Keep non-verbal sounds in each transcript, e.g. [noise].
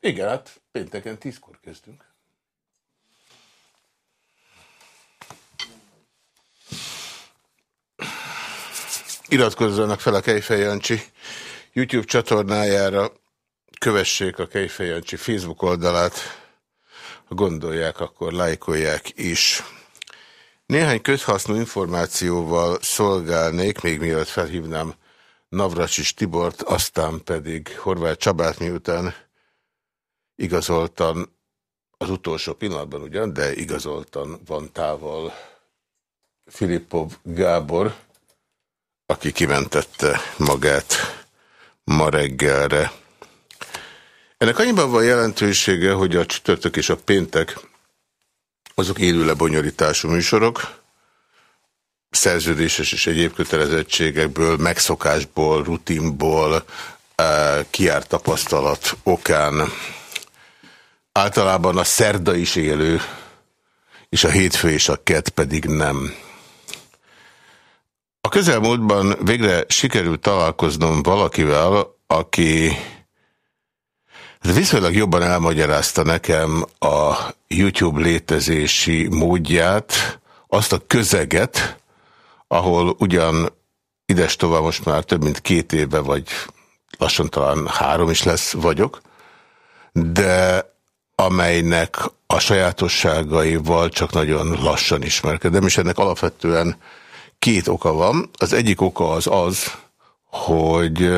Igen, hát pénteken tízkor kezdünk. Iratkozzanak fel a Kejfej YouTube csatornájára, kövessék a Kejfej Facebook oldalát, ha gondolják, akkor lájkolják is. Néhány közhasznú információval szolgálnék, még mielőtt felhívnám Navracsis Tibort, aztán pedig Horváth Csabát, miután igazoltan, az utolsó pillanatban ugyan, de igazoltan van távol Filippov Gábor, aki kimentette magát ma reggelre. Ennek annyiban van jelentősége, hogy a csütörtök és a péntek azok élő lebonyolítású műsorok, szerződéses és egyéb kötelezettségekből, megszokásból, rutinból, eh, kiárt tapasztalat okán általában a szerda is élő, és a hétfő és a kett pedig nem. A közelmúltban végre sikerült találkoznom valakivel, aki viszonylag jobban elmagyarázta nekem a YouTube létezési módját, azt a közeget, ahol ugyan ides tovább most már több mint két éve, vagy lassan talán három is lesz vagyok, de amelynek a sajátosságaival csak nagyon lassan ismerkedem, és ennek alapvetően két oka van. Az egyik oka az az, hogy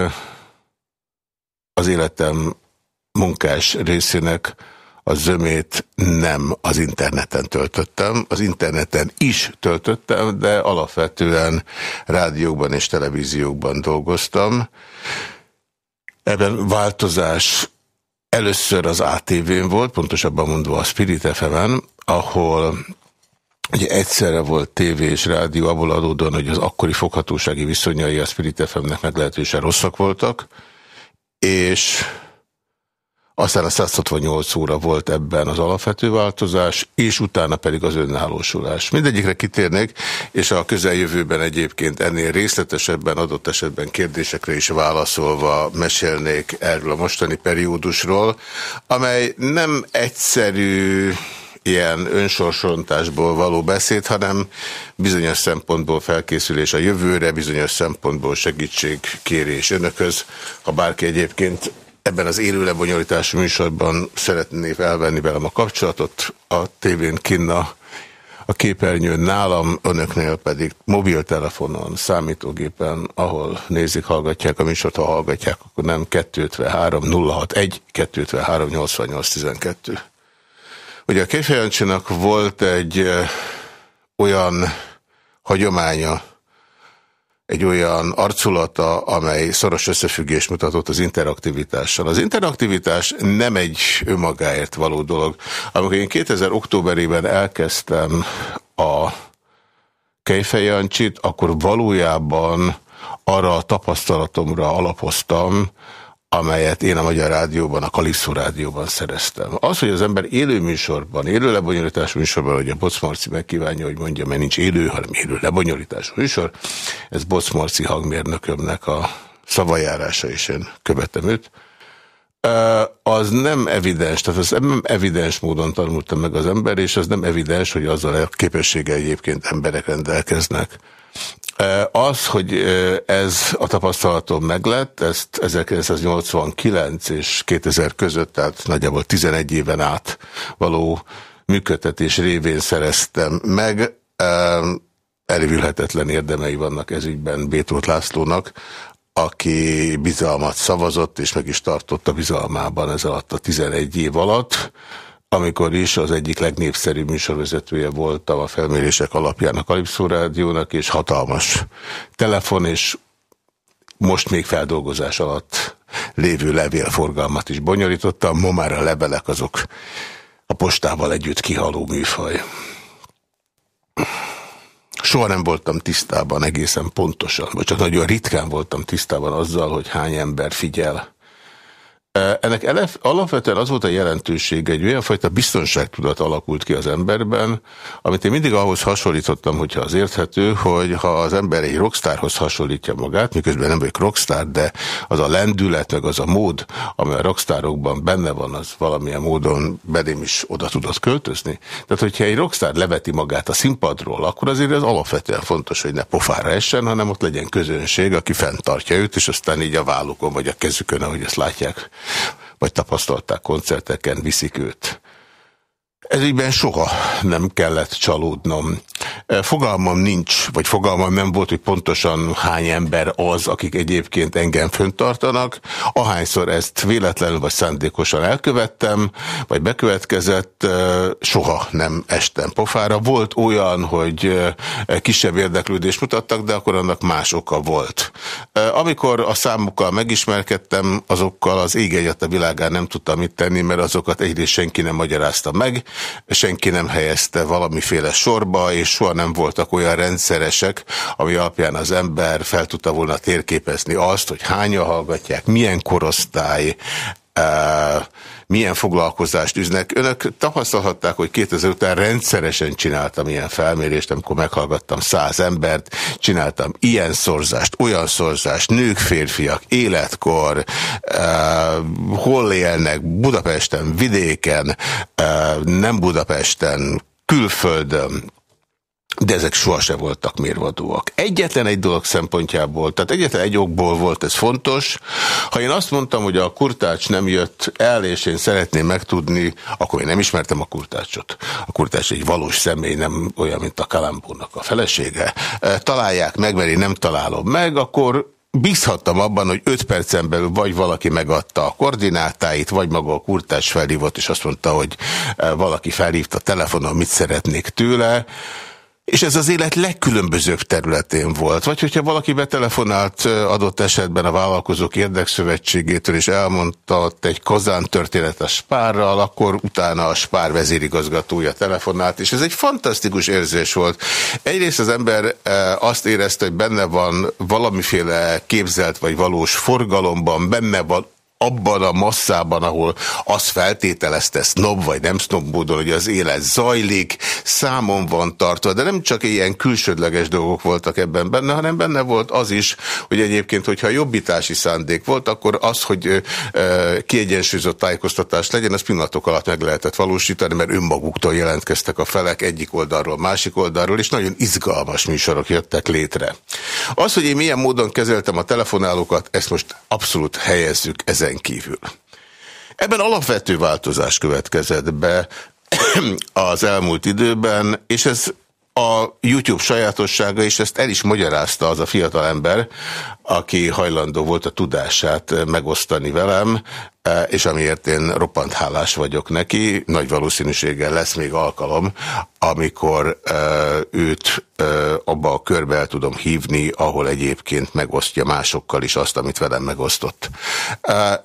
az életem munkás részének a zömét nem az interneten töltöttem. Az interneten is töltöttem, de alapvetően rádiókban és televíziókban dolgoztam. Ebben változás először az ATV-n volt, pontosabban mondva a Spirit fm ahol Ugye egyszerre volt tévé és rádió, abból adódóan, hogy az akkori foghatósági viszonyai a Spirit FM-nek meglehetősen rosszak voltak, és aztán a 168 óra volt ebben az alapvető változás, és utána pedig az önállósulás. Mindegyikre kitérnék, és a közeljövőben egyébként ennél részletesebben, adott esetben kérdésekre is válaszolva mesélnék erről a mostani periódusról, amely nem egyszerű ilyen önsorsontásból való beszéd, hanem bizonyos szempontból felkészülés a jövőre, bizonyos szempontból segítségkérés önökhöz. Ha bárki egyébként ebben az élő lebonyolítású műsorban szeretné felvenni velem a kapcsolatot, a tévén kinna a képernyőn nálam, önöknél pedig mobiltelefonon, számítógépen, ahol nézik, hallgatják a műsort, ha hallgatják, akkor nem 253 061 253 88 12. Ugye a Kejfejancsinak volt egy olyan hagyománya, egy olyan arculata, amely szoros összefüggés mutatott az interaktivitással. Az interaktivitás nem egy önmagáért való dolog. Amikor én 2000 októberében elkezdtem a Kejfejancsit, akkor valójában arra a tapasztalatomra alapoztam, amelyet én a Magyar Rádióban, a Kaliszó Rádióban szereztem. Az, hogy az ember élő műsorban, élő lebonyolítás műsorban, hogy a Bocmarci megkívánja, hogy mondja, mert nincs élő, hanem élő lebonyolítás műsor, ez Bocmarci hangmérnökömnek a szavajárása, és én követem őt. Az nem evidens, tehát az nem evidens módon tanulta meg az ember, és az nem evidens, hogy azzal a képességgel egyébként emberek rendelkeznek. Az, hogy ez a tapasztalatom meglett, ezt 1989 és 2000 között, tehát nagyjából 11 éven át való működtetés révén szereztem meg. Elvülhetetlen érdemei vannak ezügyben Bétót Lászlónak, aki bizalmat szavazott, és meg is tartotta bizalmában ez alatt a 11 év alatt amikor is az egyik legnépszerűbb műsorvezetője voltam a felmérések alapján a Kalipszó Rádiónak, és hatalmas telefon, és most még feldolgozás alatt lévő levélforgalmat is bonyolítottam, ma már a lebelek azok a postával együtt kihaló műfaj. Soha nem voltam tisztában egészen pontosan, vagy csak nagyon ritkán voltam tisztában azzal, hogy hány ember figyel Ennek alapvetően az volt a jelentőség, egy olyan fajta biztonságtudat alakult ki az emberben, amit én mindig ahhoz hasonlítottam, hogyha az érthető, hogy ha az ember egy rockstárhoz hasonlítja magát, miközben nem vagyok rockstar, de az a lendület, meg az a mód, ami a rockstárokban benne van, az valamilyen módon belém is oda tudott költözni. Tehát, hogyha egy rockstar leveti magát a színpadról, akkor azért ez alapvetően fontos, hogy ne pofára essen, hanem ott legyen közönség, aki fenntartja őt, és aztán így a vállukon vagy a kezükön, ahogy ezt látják, vagy tapasztalták koncerteken, viszik őt. Ezügyben soha nem kellett csalódnom. Fogalmam nincs, vagy fogalmam nem volt, hogy pontosan hány ember az, akik egyébként engem föntartanak. Ahányszor ezt véletlenül vagy szándékosan elkövettem, vagy bekövetkezett, soha nem estem pofára. Volt olyan, hogy kisebb érdeklődést mutattak, de akkor annak más oka volt. Amikor a számokkal megismerkedtem, azokkal az ég a világán nem tudtam mit tenni, mert azokat egyrészt senki nem magyarázta meg, senki nem helyezte valamiféle sorba, és soha nem voltak olyan rendszeresek, ami alapján az ember fel tudta volna térképezni azt, hogy hányan hallgatják, milyen korosztály, uh, milyen foglalkozást üznek. Önök tapasztalhatták, hogy 2000 után rendszeresen csináltam ilyen felmérést, amikor meghallgattam száz embert, csináltam ilyen szorzást, olyan szorzást, nők, férfiak, életkor, uh, hol élnek, Budapesten, vidéken, uh, nem Budapesten, külföldön, de ezek sohasem voltak mérvadóak. Egyetlen egy dolog szempontjából, tehát egyetlen egy okból volt ez fontos. Ha én azt mondtam, hogy a kurtács nem jött el, és én szeretném megtudni, akkor én nem ismertem a kurtácsot. A kurtács egy valós személy, nem olyan, mint a Kalambónak a felesége. E, találják meg, mert én nem találom meg, akkor bízhattam abban, hogy öt percen belül vagy valaki megadta a koordinátáit, vagy maga a kurtács felhívott, és azt mondta, hogy e, valaki felhívta telefonon, mit szeretnék tőle. És ez az élet legkülönbözőbb területén volt. Vagy hogyha valaki betelefonált adott esetben a Vállalkozók Érdekszövetségétől, és elmondta egy kozán történet a Spárral, akkor utána a Spár vezérigazgatója telefonált, és ez egy fantasztikus érzés volt. Egyrészt az ember azt érezte, hogy benne van valamiféle képzelt vagy valós forgalomban, benne van abban a masszában, ahol azt feltételezte snob vagy nem snob módon, hogy az élet zajlik, számon van tartva, de nem csak ilyen külsődleges dolgok voltak ebben benne, hanem benne volt az is, hogy egyébként, hogyha jobbítási szándék volt, akkor az, hogy kiegyensúlyozott tájékoztatás legyen, az pillanatok alatt meg lehetett valósítani, mert önmaguktól jelentkeztek a felek egyik oldalról, másik oldalról, és nagyon izgalmas műsorok jöttek létre. Az, hogy én milyen módon kezeltem a telefonálókat, ezt most abszolút helyezzük ezen ezen kívül. Ebben alapvető változás következett be [clears throat] az elmúlt időben, és ez a YouTube sajátossága, és ezt el is magyarázta az a fiatal ember, aki hajlandó volt a tudását megosztani velem, és amiért én roppant hálás vagyok neki, nagy valószínűséggel lesz még alkalom, amikor e, őt e, abba a körbe el tudom hívni, ahol egyébként megosztja másokkal is azt, amit velem megosztott.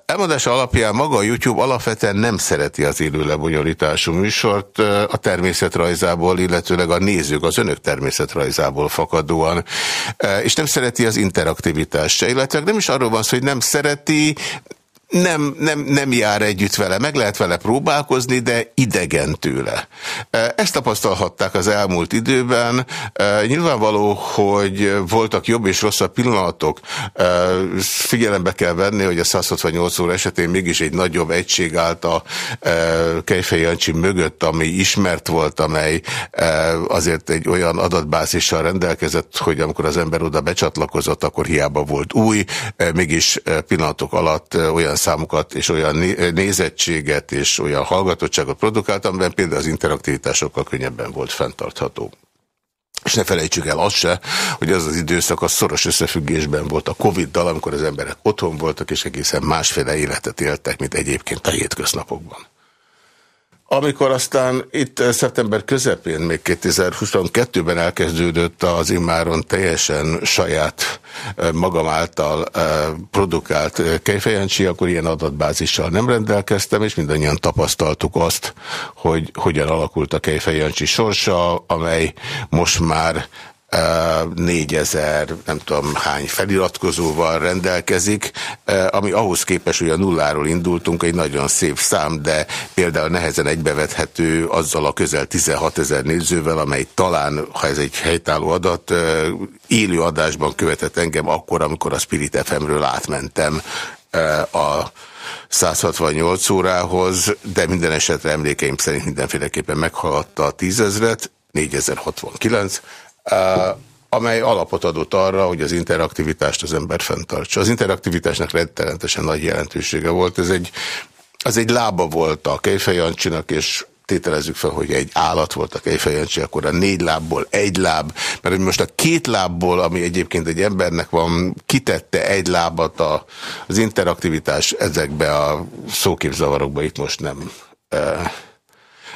Elmondása alapján maga a YouTube alapvetően nem szereti az élő lebonyolítású műsort a természetrajzából, illetőleg a nézők az önök természetrajzából fakadóan, és nem szereti az interaktivitást se, illetve nem is arról van szó, hogy nem szereti, nem, nem, nem jár együtt vele, meg lehet vele próbálkozni, de idegen tőle. Ezt tapasztalhatták az elmúlt időben. Nyilvánvaló, hogy voltak jobb és rosszabb pillanatok. Figyelembe kell venni, hogy a 168 óra esetén mégis egy nagyobb egység állt a Kejfej Jancsi mögött, ami ismert volt, amely azért egy olyan adatbázissal rendelkezett, hogy amikor az ember oda becsatlakozott, akkor hiába volt új, mégis pillanatok alatt olyan számokat és olyan nézettséget és olyan hallgatottságot produkáltam, amiben például az interaktivitásokkal könnyebben volt fenntartható. És ne felejtsük el azt se, hogy az az időszak az szoros összefüggésben volt a Covid-dal, amikor az emberek otthon voltak, és egészen másféle életet éltek, mint egyébként a hétköznapokban. Amikor aztán itt eh, szeptember közepén, még 2022-ben elkezdődött az immáron teljesen saját eh, magam által eh, produkált Kejfejancsi, akkor ilyen adatbázissal nem rendelkeztem, és mindannyian tapasztaltuk azt, hogy hogyan alakult a Kejfejancsi sorsa, amely most már 4000, nem tudom hány feliratkozóval rendelkezik, ami ahhoz képest, hogy a nulláról indultunk, egy nagyon szép szám, de például nehezen egybevethető azzal a közel 16 ezer nézővel, amely talán, ha ez egy helytálló adat, élő adásban követett engem akkor, amikor a Spirit FM-ről átmentem a 168 órához, de minden esetre emlékeim szerint mindenféleképpen meghaladta a tízezret, 4069, amely alapot adott arra, hogy az interaktivitást az ember fenntartsa. Az interaktivitásnak rettenetesen nagy jelentősége volt. Ez egy, az egy lába volt a Kejfejancsinak, és tételezzük fel, hogy egy állat volt a kejfejancsi, akkor a négy lábból egy láb, mert hogy most a két lábból, ami egyébként egy embernek van, kitette egy lábat a, az interaktivitás ezekbe a szóképzavarokba itt most nem e,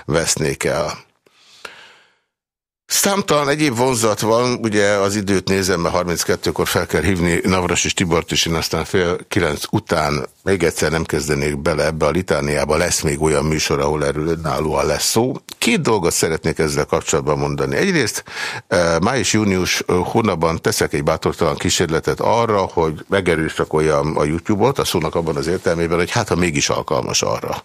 vesznék el. Számtalan egyéb vonzat van, ugye az időt nézem, mert 32-kor fel kell hívni Navras és Tibort, és én aztán fél kilenc után még egyszer nem kezdenék bele ebbe a litániába, lesz még olyan műsor, ahol erről önállóan lesz szó. Két dolgot szeretnék ezzel kapcsolatban mondani. Egyrészt eh, május-június eh, hónapban teszek egy bátortalan kísérletet arra, hogy megerőszakoljam a YouTube-ot, a szónak abban az értelmében, hogy hát ha mégis alkalmas arra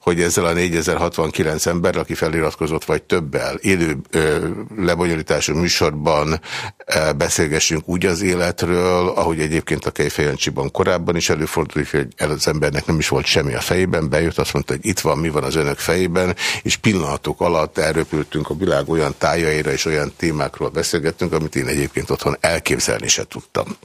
hogy ezzel a 4069 ember, aki feliratkozott vagy többel, élő ö, lebonyolítású műsorban ö, beszélgessünk úgy az életről, ahogy egyébként a Kejfejancsiban korábban is előfordult, hogy az embernek nem is volt semmi a fejében, bejött, azt mondta, hogy itt van, mi van az önök fejében, és pillanatok alatt elröpültünk a világ olyan tájaira és olyan témákról beszélgettünk, amit én egyébként otthon elképzelni se tudtam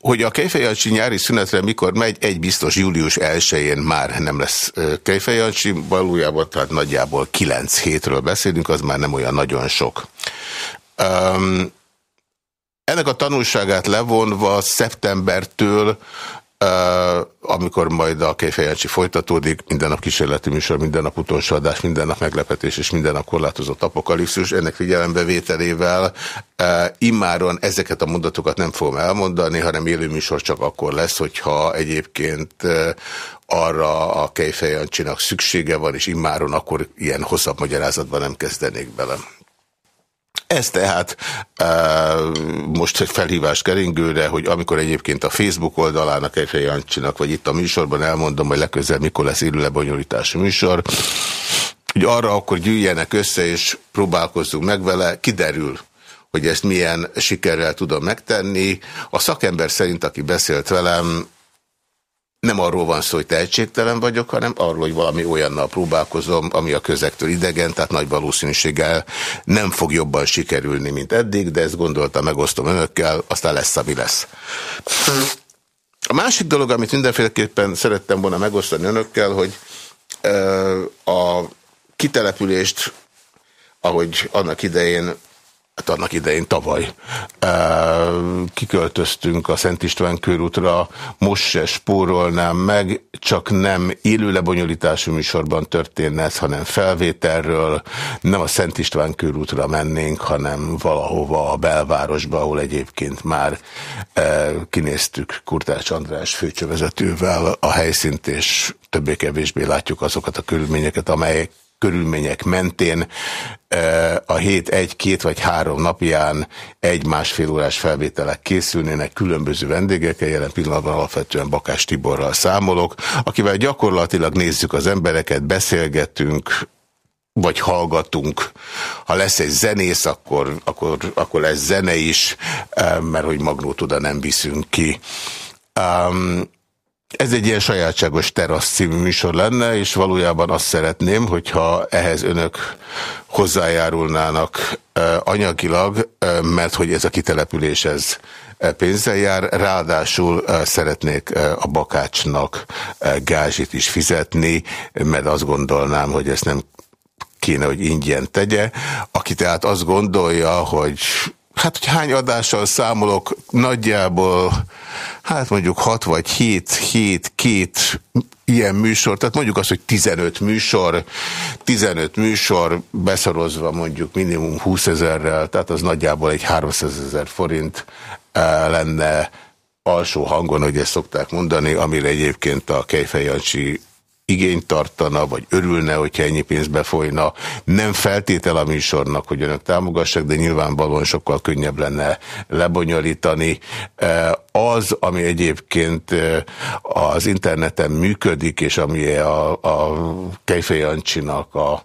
hogy a Kejfejancsi nyári szünetre mikor megy, egy biztos július 1-én már nem lesz Kejfejancsi, valójában tehát nagyjából 9 hétről beszélünk, az már nem olyan nagyon sok. Um, ennek a tanulságát levonva szeptembertől amikor majd a Kejfejancsi folytatódik, minden nap kísérleti műsor, minden nap utolsó adás, minden nap meglepetés és minden nap korlátozott apokalipszis, ennek figyelembevételével immáron ezeket a mondatokat nem fogom elmondani, hanem élőműsor csak akkor lesz, hogyha egyébként arra a Kejfejancsinak szüksége van, és immáron akkor ilyen hosszabb magyarázatban nem kezdenék bele. Ez tehát most egy felhívás keringőre, hogy amikor egyébként a Facebook oldalának egy Jancsinak, vagy itt a műsorban elmondom, hogy legközelebb mikor lesz élő lebonyolítású műsor, hogy arra akkor gyűjjenek össze, és próbálkozzunk meg vele, kiderül, hogy ezt milyen sikerrel tudom megtenni. A szakember szerint, aki beszélt velem, nem arról van szó, hogy tehetségtelen vagyok, hanem arról, hogy valami olyannal próbálkozom, ami a közektől idegen, tehát nagy valószínűséggel nem fog jobban sikerülni, mint eddig, de ezt gondoltam, megosztom önökkel, aztán lesz, ami lesz. A másik dolog, amit mindenféleképpen szerettem volna megosztani önökkel, hogy a kitelepülést, ahogy annak idején hát annak idején tavaly kiköltöztünk a Szent István körútra, most se spórolnám meg, csak nem élő lebonyolítású műsorban történne ez, hanem felvételről, nem a Szent István körútra mennénk, hanem valahova a belvárosba, ahol egyébként már kinéztük Kurtács András főcsövezetővel a helyszínt, és többé-kevésbé látjuk azokat a körülményeket, amelyek körülmények mentén a hét egy, két vagy három napján egy-másfél órás felvételek készülnének különböző vendégekkel, jelen pillanatban alapvetően Bakás Tiborral számolok, akivel gyakorlatilag nézzük az embereket, beszélgetünk, vagy hallgatunk. Ha lesz egy zenész, akkor, akkor, akkor lesz zene is, mert hogy magnót oda nem viszünk ki. Um, ez egy ilyen sajátságos terasz című műsor lenne, és valójában azt szeretném, hogyha ehhez önök hozzájárulnának anyagilag, mert hogy ez a kitelepülés ez pénzzel jár, ráadásul szeretnék a bakácsnak gázsit is fizetni, mert azt gondolnám, hogy ezt nem kéne, hogy ingyen tegye. Aki tehát azt gondolja, hogy Hát, hogy hány adással számolok, nagyjából, hát mondjuk 6 vagy 7, 7, két ilyen műsor, tehát mondjuk azt, hogy 15 műsor, 15 műsor beszorozva mondjuk minimum 20 ezerrel, tehát az nagyjából egy 300 ezer forint eh, lenne alsó hangon, hogy ezt szokták mondani, amire egyébként a Kejfej Jancsi igényt tartana, vagy örülne, hogyha ennyi pénz befolyna. Nem feltétel a műsornak, hogy önök támogassak, de nyilvánvalóan sokkal könnyebb lenne lebonyolítani. Az, ami egyébként az interneten működik, és ami a, a Kejfej Jancsinak a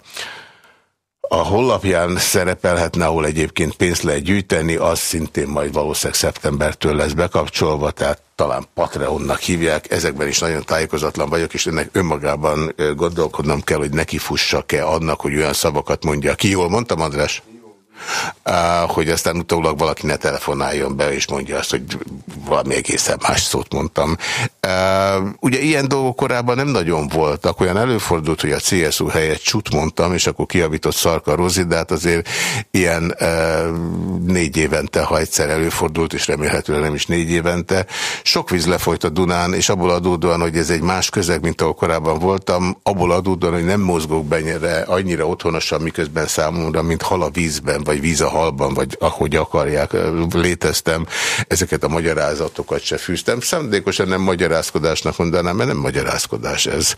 a honlapján szerepelhetne, ahol egyébként pénzt lehet gyűjteni, az szintén majd valószínűleg szeptembertől lesz bekapcsolva, tehát talán Patreonnak hívják, ezekben is nagyon tájékozatlan vagyok, és ennek önmagában gondolkodnom kell, hogy neki fussak-e annak, hogy olyan szavakat mondja ki. Jól mondtam, András? Hogy aztán utólag valaki ne telefonáljon be, és mondja azt, hogy valami egészen más szót mondtam. Ugye ilyen dolgok korábban nem nagyon voltak. Olyan előfordult, hogy a CSU helyett csut mondtam, és akkor kiavított Szarka Rozi, de hát azért ilyen négy évente, ha egyszer előfordult, és remélhetőleg nem is négy évente. Sok víz lefolyt a Dunán, és abból adódóan, hogy ez egy más közeg, mint ahol korábban voltam, abból adódóan, hogy nem mozgok benyere annyira otthonosan, miközben számomra, mint hal a vízben, vagy víz a halban, vagy ahogy akarják, léteztem, ezeket a magyarázatokat se fűztem. Szándékosan nem magyarázkodásnak mondanám, mert nem magyarázkodás ez.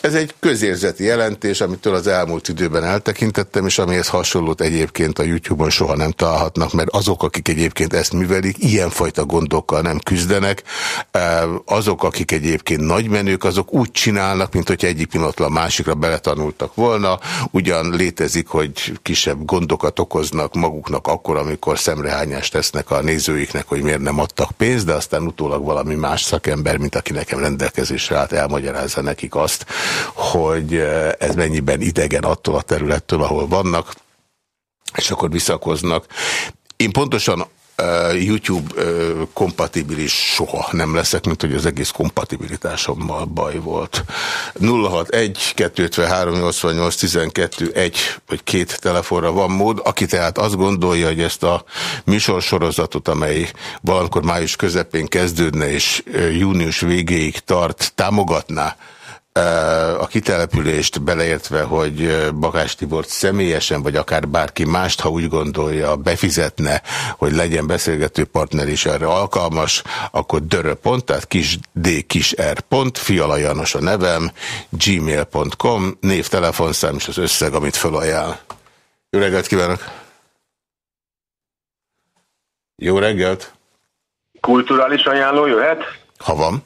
Ez egy közérzeti jelentés, amitől az elmúlt időben eltekintettem, és amihez hasonlót egyébként a YouTube-on soha nem találhatnak, mert azok, akik egyébként ezt művelik, ilyenfajta gondokkal nem küzdenek. Azok, akik egyébként nagymenők, azok úgy csinálnak, mint hogy egyik pillanatlan másikra beletanultak volna. Ugyan létezik, hogy kisebb gondokat okoznak maguknak akkor, amikor szemrehányást tesznek a nézőiknek, hogy miért nem adtak pénzt, de aztán utólag valami más szakember, mint aki nekem rendelkezésre állt, elmagyarázza nekik azt, hogy eh, ez mennyiben idegen attól a területtől, ahol vannak, és akkor visszakoznak. Én pontosan YouTube kompatibilis soha nem leszek, mint hogy az egész kompatibilitásommal baj volt. 061 253 88 12 egy vagy két telefonra van mód, aki tehát azt gondolja, hogy ezt a műsorsorozatot, amely valamikor május közepén kezdődne és június végéig tart, támogatná, a kitelepülést beleértve, hogy Bakás Tibort személyesen, vagy akár bárki mást, ha úgy gondolja, befizetne, hogy legyen beszélgető partner is erre alkalmas, akkor dörö. tehát kis d kis r. pont, Fiala János a nevem, gmail.com, név, telefonszám és az összeg, amit felajánl. Jó reggelt kívánok! Jó reggelt! Kulturális ajánló jöhet? Ha van.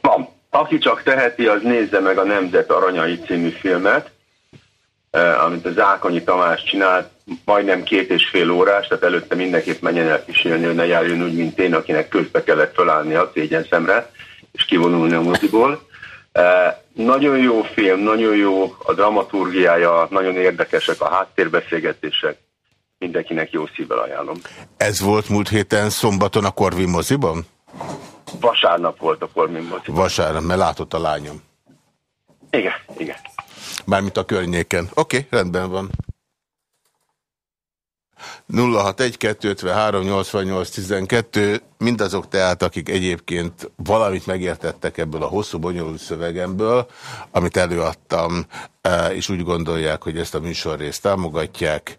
Van. Aki csak teheti, az nézze meg a Nemzet Aranyai című filmet, eh, amit az Ákonyi Tamás csinált, majdnem két és fél órás, tehát előtte mindenképp menjen el kísérni, hogy ne járjon úgy, mint én, akinek közbe kellett felállni a szégyen szemre, és kivonulni a moziból. Eh, nagyon jó film, nagyon jó a dramaturgiája, nagyon érdekesek a háttérbeszélgetések, mindenkinek jó szívvel ajánlom. Ez volt múlt héten szombaton a Korvin moziban? Vasárnap volt a Formin mozi. Vasárnap, mert látott a lányom. Igen, igen. Mármint a környéken. Oké, okay, rendben van. 061-253-88-12 mindazok tehát, akik egyébként valamit megértettek ebből a hosszú, bonyolult szövegemből, amit előadtam, e, és úgy gondolják, hogy ezt a műsorrészt támogatják,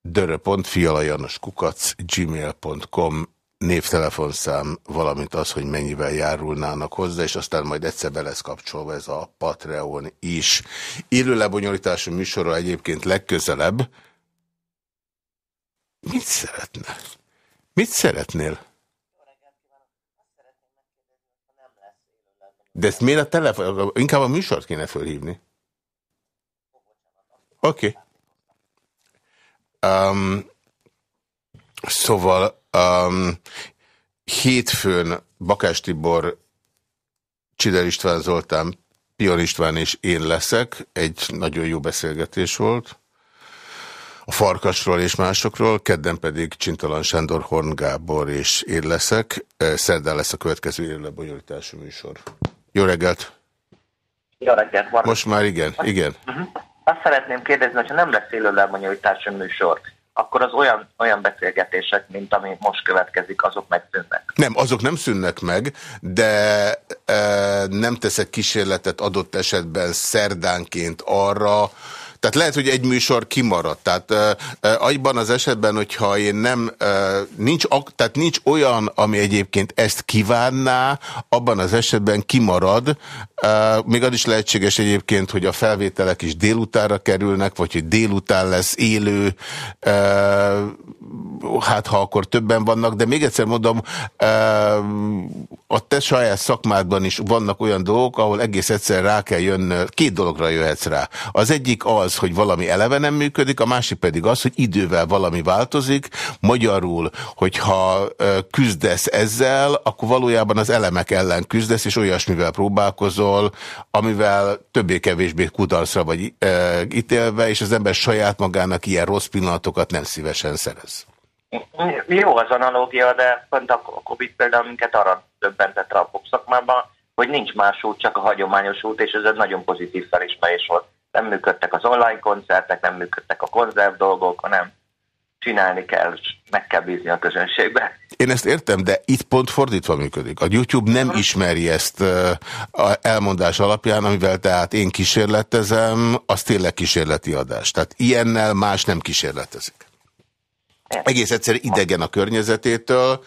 dörö.fialajanoskukac gmail.com névtelefonszám, valamint az, hogy mennyivel járulnának hozzá, és aztán majd egyszer be lesz kapcsolva ez a Patreon is. Élő lebonyolítású műsorra egyébként legközelebb. Mit szeretne? Mit szeretnél? De ezt miért a telefon? Inkább a műsort kéne fölhívni. Oké. Okay. Um, szóval Um, hétfőn Bakás Tibor, Csider István Zoltán, Pion István és én leszek. Egy nagyon jó beszélgetés volt. A Farkasról és másokról, kedden pedig Csintalan Sándor, Horn Gábor és én leszek. Szerdán lesz a következő élőlebonyolítású műsor. Jó reggelt! Jó reggelt! Van. Most már igen, igen. Uh -huh. Azt szeretném kérdezni, hogyha nem lesz élőlebonyolítású műsor, akkor az olyan, olyan beszélgetések, mint ami most következik, azok megszűnnek. Nem, azok nem szűnnek meg, de e, nem teszek kísérletet adott esetben szerdánként arra, Tehát lehet, hogy egy műsor kimaradt. Tehát uh, agyban az esetben, hogyha én nem, uh, nincs, tehát nincs olyan, ami egyébként ezt kívánná, abban az esetben kimarad. Uh, még az is lehetséges egyébként, hogy a felvételek is délutára kerülnek, vagy hogy délután lesz élő, hát ha akkor többen vannak, de még egyszer mondom, a te saját szakmádban is vannak olyan dolgok, ahol egész egyszer rá kell jönni, két dologra jöhetsz rá. Az egyik az, hogy valami eleve nem működik, a másik pedig az, hogy idővel valami változik. Magyarul, hogyha küzdesz ezzel, akkor valójában az elemek ellen küzdesz, és olyasmivel próbálkozol, amivel többé-kevésbé kudarcra vagy e, ítélve, és az ember saját magának ilyen rossz pillanatokat nem szívesen szerez. Jó az analógia, de pont a Covid például minket arra döbbentett a pop szakmában, hogy nincs más út, csak a hagyományos út, és ez egy nagyon pozitív felismerés volt. Nem működtek az online koncertek, nem működtek a konzerv dolgok, hanem csinálni kell, meg kell bízni a közönségbe. Én ezt értem, de itt pont fordítva működik. A YouTube nem ismeri ezt a elmondás alapján, amivel tehát én kísérletezem, az tényleg kísérleti adás. Tehát ilyennel más nem kísérletezik. Egész egyszer idegen a környezetétől,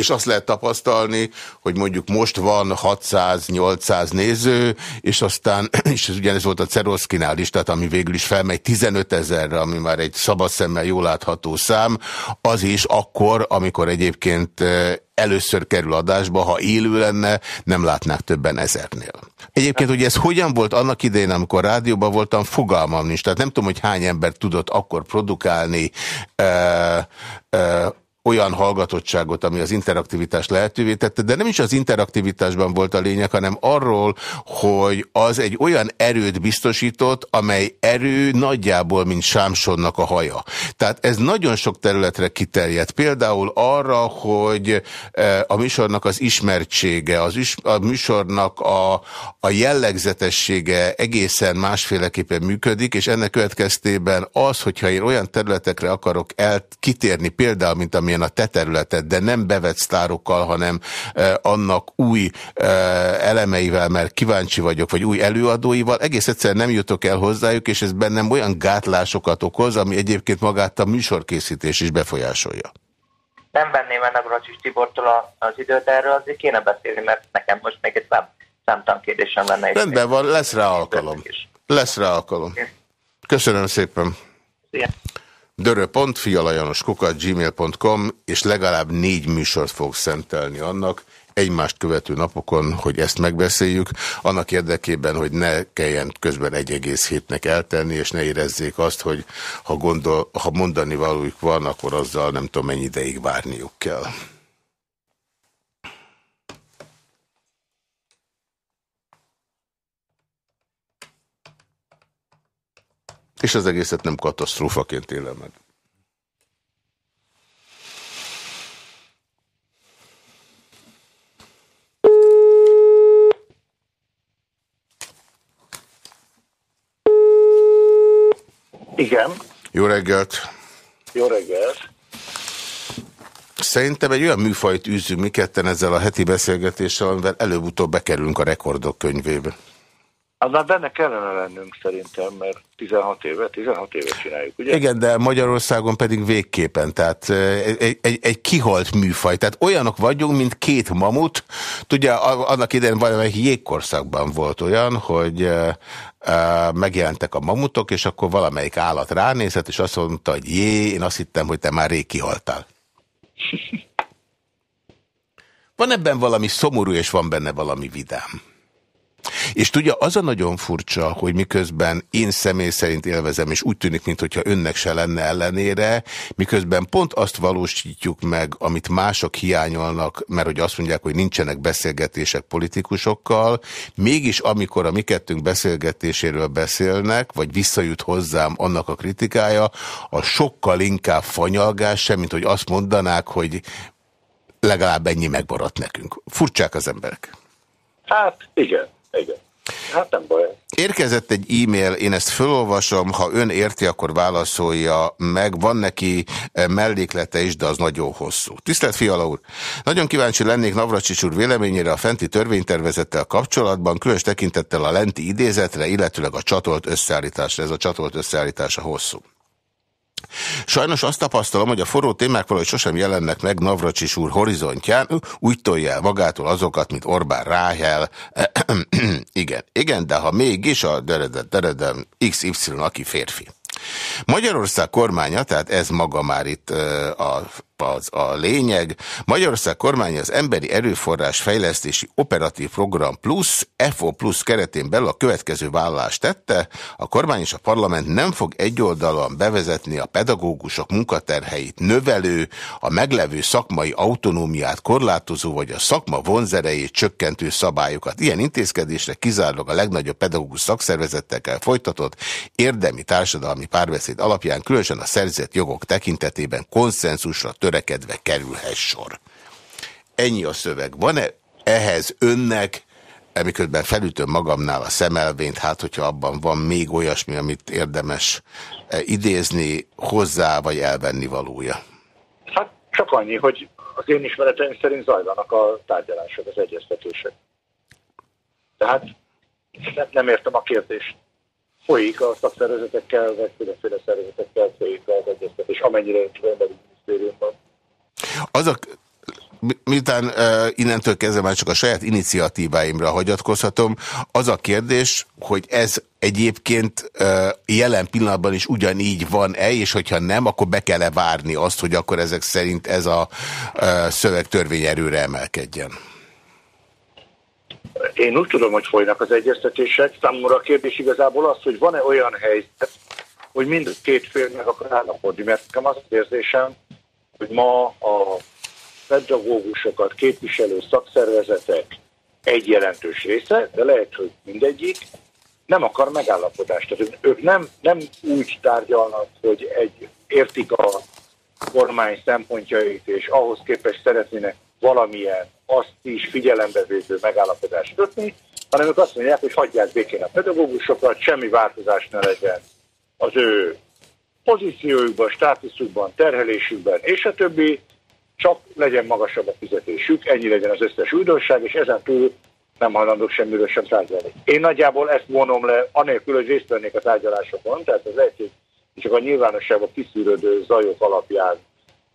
és azt lehet tapasztalni, hogy mondjuk most van 600-800 néző, és aztán, [clears throat] és ez ugyanez volt a Ceroszkinál is, tehát ami végül is felmegy 15 ezerre, ami már egy szabad szemmel jól látható szám, az is akkor, amikor egyébként először kerül adásba, ha élő lenne, nem látnák többen ezernél. Egyébként, hogy ez hogyan volt annak idején, amikor rádióban voltam, fogalmam nincs. Tehát nem tudom, hogy hány ember tudott akkor produkálni e, e, olyan hallgatottságot, ami az interaktivitás lehetővé tette, de nem is az interaktivitásban volt a lényeg, hanem arról, hogy az egy olyan erőt biztosított, amely erő nagyjából, mint Sámsonnak a haja. Tehát ez nagyon sok területre kiterjedt. Például arra, hogy e, a műsornak az ismertsége, az is, a műsornak a, a jellegzetessége egészen másféleképpen működik, és ennek következtében az, hogyha én olyan területekre akarok elkitérni, például, mint ami amilyen a te területed, de nem bevett sztárokkal, hanem eh, annak új eh, elemeivel, mert kíváncsi vagyok, vagy új előadóival, egész egyszer nem jutok el hozzájuk, és ez bennem olyan gátlásokat okoz, ami egyébként magát a műsorkészítés is befolyásolja. Nem venném el a Gracsis Tibortól az időt, erről azért kéne beszélni, mert nekem most még egy szám, számtan kérdésem lenne. Rendben van, lesz rá alkalom. Lesz rá alkalom. Köszönöm szépen. Szia gmail.com és legalább négy műsort fog szentelni annak, egymást követő napokon, hogy ezt megbeszéljük, annak érdekében, hogy ne kelljen közben 1,7-nek eltenni, és ne érezzék azt, hogy ha, gondol, ha mondani valójuk van, akkor azzal nem tudom mennyi ideig várniuk kell. És az egészet nem katasztrófaként élem meg. Igen. Jó reggelt. Jó reggelt. Szerintem egy olyan műfajt űzünk mi ketten ezzel a heti beszélgetéssel, amivel előbb-utóbb bekerülünk a rekordok könyvébe. Az már benne kellene lennünk szerintem, mert 16 éve, 16 éve csináljuk, ugye? Igen, de Magyarországon pedig végképpen, tehát egy, egy, egy kiholt műfaj. Tehát olyanok vagyunk, mint két mamut. Tudja, annak idején valamelyik jégkorszakban volt olyan, hogy megjelentek a mamutok, és akkor valamelyik állat ránézett, és azt mondta, hogy jé, én azt hittem, hogy te már rég kihaltál. [laughs] Van ebben valami szomorú, és van benne valami vidám. És tudja, az a nagyon furcsa, hogy miközben én személy szerint élvezem, és úgy tűnik, mintha önnek se lenne ellenére, miközben pont azt valósítjuk meg, amit mások hiányolnak, mert hogy azt mondják, hogy nincsenek beszélgetések politikusokkal, mégis amikor a mi kettőnk beszélgetéséről beszélnek, vagy visszajut hozzám annak a kritikája, a sokkal inkább fanyalgás sem, mint hogy azt mondanák, hogy legalább ennyi megmaradt nekünk. Furcsák az emberek. Hát igen. Hát nem baj. Érkezett egy e-mail, én ezt felolvasom, ha ön érti, akkor válaszolja meg. Van neki eh, melléklete is, de az nagyon hosszú. Tisztelt Fiala úr! Nagyon kíváncsi lennék Navracsics úr véleményére a fenti törvénytervezettel kapcsolatban, különös tekintettel a lenti idézetre, illetőleg a csatolt összeállításra. Ez a csatolt összeállítása hosszú. Sajnos azt tapasztalom, hogy a forró témák valahogy sosem jelennek meg Navracsis úr horizontján, úgy tolja el magától azokat, mint Orbán Ráhel. [clears throat] igen, igen, de ha mégis a deredem, deredem XY, aki férfi. Magyarország kormánya, tehát ez maga már itt a az a lényeg. Magyarország kormánya az Emberi Erőforrás Fejlesztési Operatív Program Plus, FO Plus keretén belül a következő vállalást tette. A kormány és a parlament nem fog egyoldalúan bevezetni a pedagógusok munkaterheit növelő, a meglevő szakmai autonómiát korlátozó vagy a szakma vonzerejét csökkentő szabályokat. Ilyen intézkedésre kizárólag a legnagyobb pedagógus szakszervezetekkel folytatott érdemi társadalmi párbeszéd alapján különösen a szerzett jogok tekintetében konszenzusra tört törekedve kerülhet sor. Ennyi a szöveg. Van-e ehhez önnek, miközben felütöm magamnál a szemelvényt, hát hogyha abban van még olyasmi, amit érdemes e, idézni hozzá, vagy elvenni valója? Hát csak annyi, hogy az én ismereteim szerint zajlanak a tárgyalások, az egyeztetések. Tehát nem, nem értem a kérdést. Folyik a szakszervezetekkel, vagy különféle szervezetekkel folyik az egyeztetés, amennyire belül minisztériumban. Az a miután uh, innentől kezdve már csak a saját iniciatíváimra hagyatkozhatom, az a kérdés, hogy ez egyébként uh, jelen pillanatban is ugyanígy van-e, és hogyha nem, akkor be kell-e várni azt, hogy akkor ezek szerint ez a uh, szövegtörvény erőre emelkedjen? Én úgy tudom, hogy folynak az egyeztetések. Számomra a kérdés igazából az, hogy van-e olyan helyzet, hogy mind két fél meg akar állapodni, mert nekem az érzésem, hogy ma a pedagógusokat képviselő szakszervezetek egy jelentős része, de lehet, hogy mindegyik, nem akar megállapodást. Tehát ők nem, nem úgy tárgyalnak, hogy egy értik a kormány szempontjait, és ahhoz képest szeretnének valamilyen azt is figyelembe véző megállapodást kötni, hanem ők azt mondják, hogy hagyják békén a pedagógusokat, semmi változás ne legyen az ő pozíciójukban, státuszukban, terhelésükben, és a többi, csak legyen magasabb a fizetésük, ennyi legyen az összes újdonság, és ezen túl nem hajlandók semmiről sem tárgyalni. Én nagyjából ezt vonom le, anélkül, hogy részt vennék a tárgyalásokon, tehát az egy csak a nyilvánosságban kiszűrődő zajok alapján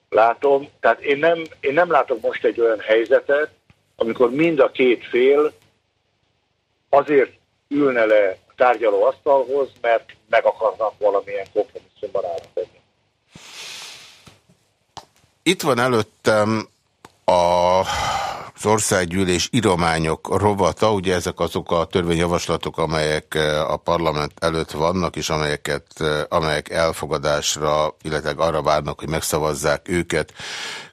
látom. Tehát én nem, én nem látok most egy olyan helyzetet, amikor mind a két fél azért ülne le tárgyaló asztalhoz, mert meg akarnak valamilyen Itt van előttem a az országgyűlés irományok rovata, ugye ezek azok a törvényjavaslatok, amelyek eh, a parlament előtt vannak, és amelyeket, eh, amelyek elfogadásra, illetve arra várnak, hogy megszavazzák őket.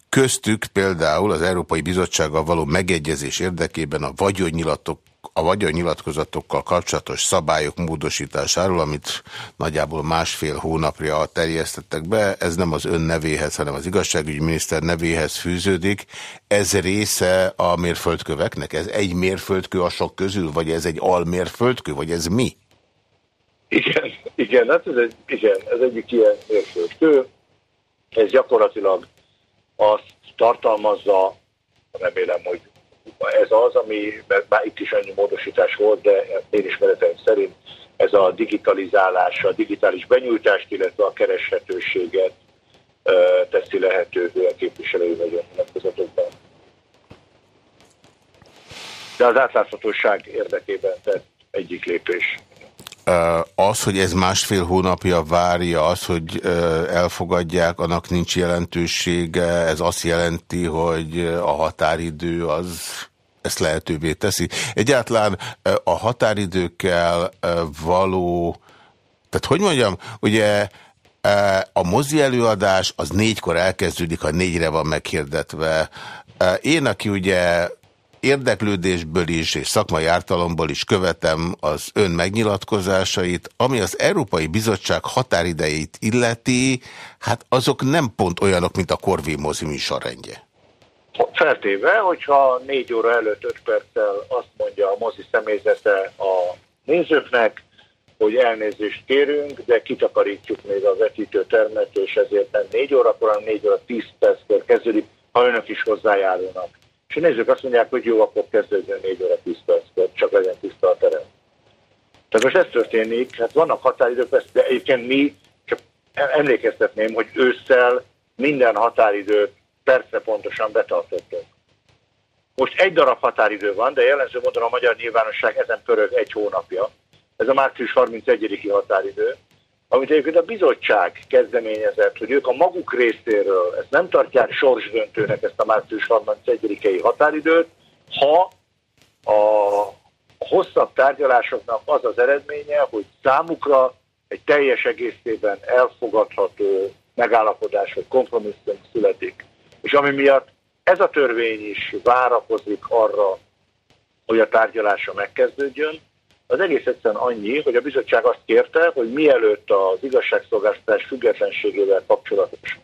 Köztük például az Európai Bizottsággal való megegyezés érdekében a vagyonnyilatok a vagyonnyilatkozatokkal kapcsolatos szabályok módosításáról, amit nagyjából másfél hónapja terjesztettek be. Ez nem az ön nevéhez, hanem az igazságügyi miniszter nevéhez fűződik. Ez része a mérföldköveknek? Ez egy mérföldkő a sok közül, vagy ez egy almérföldkő, vagy ez mi? Igen, igen, hát ez egy, igen, ez egyik ilyen mérföldkő. Ez gyakorlatilag azt tartalmazza, remélem, hogy ez az, ami, mert már itt is annyi módosítás volt, de én ismeretem szerint ez a digitalizálás, a digitális benyújtást, illetve a kereshetőséget teszi lehetővé a képviselői vagyonnyilatkozatokban. De az átláthatóság érdekében tett egyik lépés. Az, hogy ez másfél hónapja várja, az, hogy elfogadják, annak nincs jelentősége, ez azt jelenti, hogy a határidő az ezt lehetővé teszi. Egyáltalán a határidőkkel való, tehát hogy mondjam, ugye a mozi előadás az négykor elkezdődik, ha négyre van meghirdetve. Én, aki ugye érdeklődésből is és szakmai ártalomból is követem az ön megnyilatkozásait, ami az Európai Bizottság határidejét illeti, hát azok nem pont olyanok, mint a Korvi mozi műsorrendje. Feltéve, hogyha négy óra előtt öt perccel azt mondja a mozi személyzete a nézőknek, hogy elnézést kérünk, de kitakarítjuk még a vetítőtermet, és ezért nem 4 órakor, hanem 4 óra 10 perckor kezdődik, ha önök is hozzájárulnak. És a nézők azt mondják, hogy jó, akkor kezdődjön 4 óra 10 perckor, csak legyen tiszta a terem. Tehát most ez történik, hát vannak határidők, de egyébként mi, csak emlékeztetném, hogy ősszel minden határidőt percre pontosan betartottunk. Most egy darab határidő van, de jellemző módon a magyar nyilvánosság ezen pörög egy hónapja. Ez a március 31-i határidő, amit egyébként a bizottság kezdeményezett, hogy ők a maguk részéről ezt nem tartják sorsdöntőnek ezt a március 31-i határidőt, ha a hosszabb tárgyalásoknak az az eredménye, hogy számukra egy teljes egészében elfogadható megállapodás vagy kompromisszum születik. És ami miatt ez a törvény is várakozik arra, hogy a tárgyalása megkezdődjön, az egész egyszerűen annyi, hogy a bizottság azt kérte, hogy mielőtt az igazságszolgáltatás függetlenségével kapcsolatos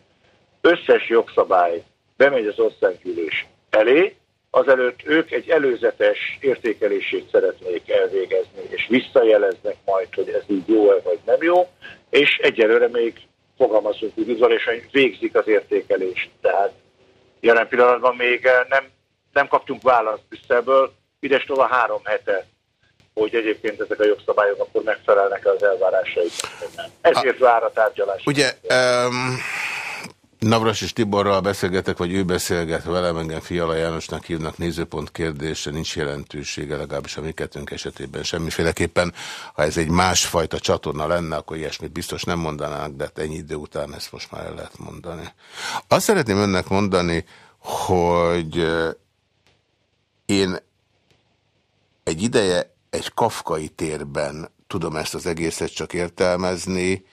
összes jogszabály bemegy az országgyűlés elé, azelőtt ők egy előzetes értékelését szeretnék elvégezni, és visszajeleznek majd, hogy ez így jó-e vagy nem jó, és egyelőre még fogalmazunk úgy hogy végzik az értékelést. Tehát jelen pillanatban még nem, nem kaptunk választ Brüsszelből, ides tova három hete, hogy egyébként ezek a jogszabályok akkor megfelelnek az elvárásaiknak. Ezért vár a tárgyalás. Ugye, um, Navras és Tiborral beszélgetek, vagy ő beszélget velem, engem Fiala Jánosnak hívnak, nézőpont kérdése, nincs jelentősége, legalábbis a mi kettőnk esetében semmiféleképpen. Ha ez egy másfajta csatorna lenne, akkor ilyesmit biztos nem mondanánk, de ennyi idő után ezt most már el lehet mondani. Azt szeretném önnek mondani, hogy én egy ideje egy kafkai térben tudom ezt az egészet csak értelmezni,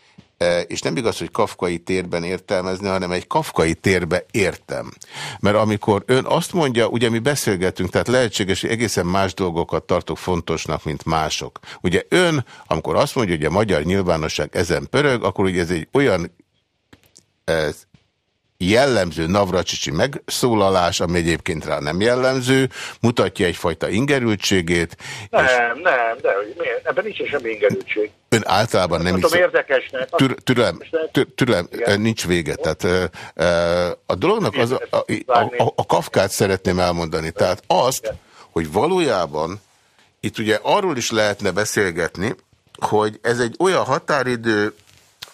és nem igaz, hogy kafkai térben értelmezni, hanem egy kafkai térbe értem. Mert amikor ön azt mondja, ugye mi beszélgetünk, tehát lehetséges, hogy egészen más dolgokat tartok fontosnak, mint mások. Ugye ön, amikor azt mondja, hogy a magyar nyilvánosság ezen pörög, akkor ugye ez egy olyan ez jellemző Navracsicsi megszólalás, ami egyébként rá nem jellemző, mutatja egyfajta ingerültségét. Nem, és... nem, de miért? ebben nincs semmi ingerültség. Ön általában nem, is... érdekesnek. Tür, türelem, türelem nincs vége. Tehát a dolognak az, a, a, a, a kafkát szeretném elmondani. Tehát azt, hogy valójában itt ugye arról is lehetne beszélgetni, hogy ez egy olyan határidő,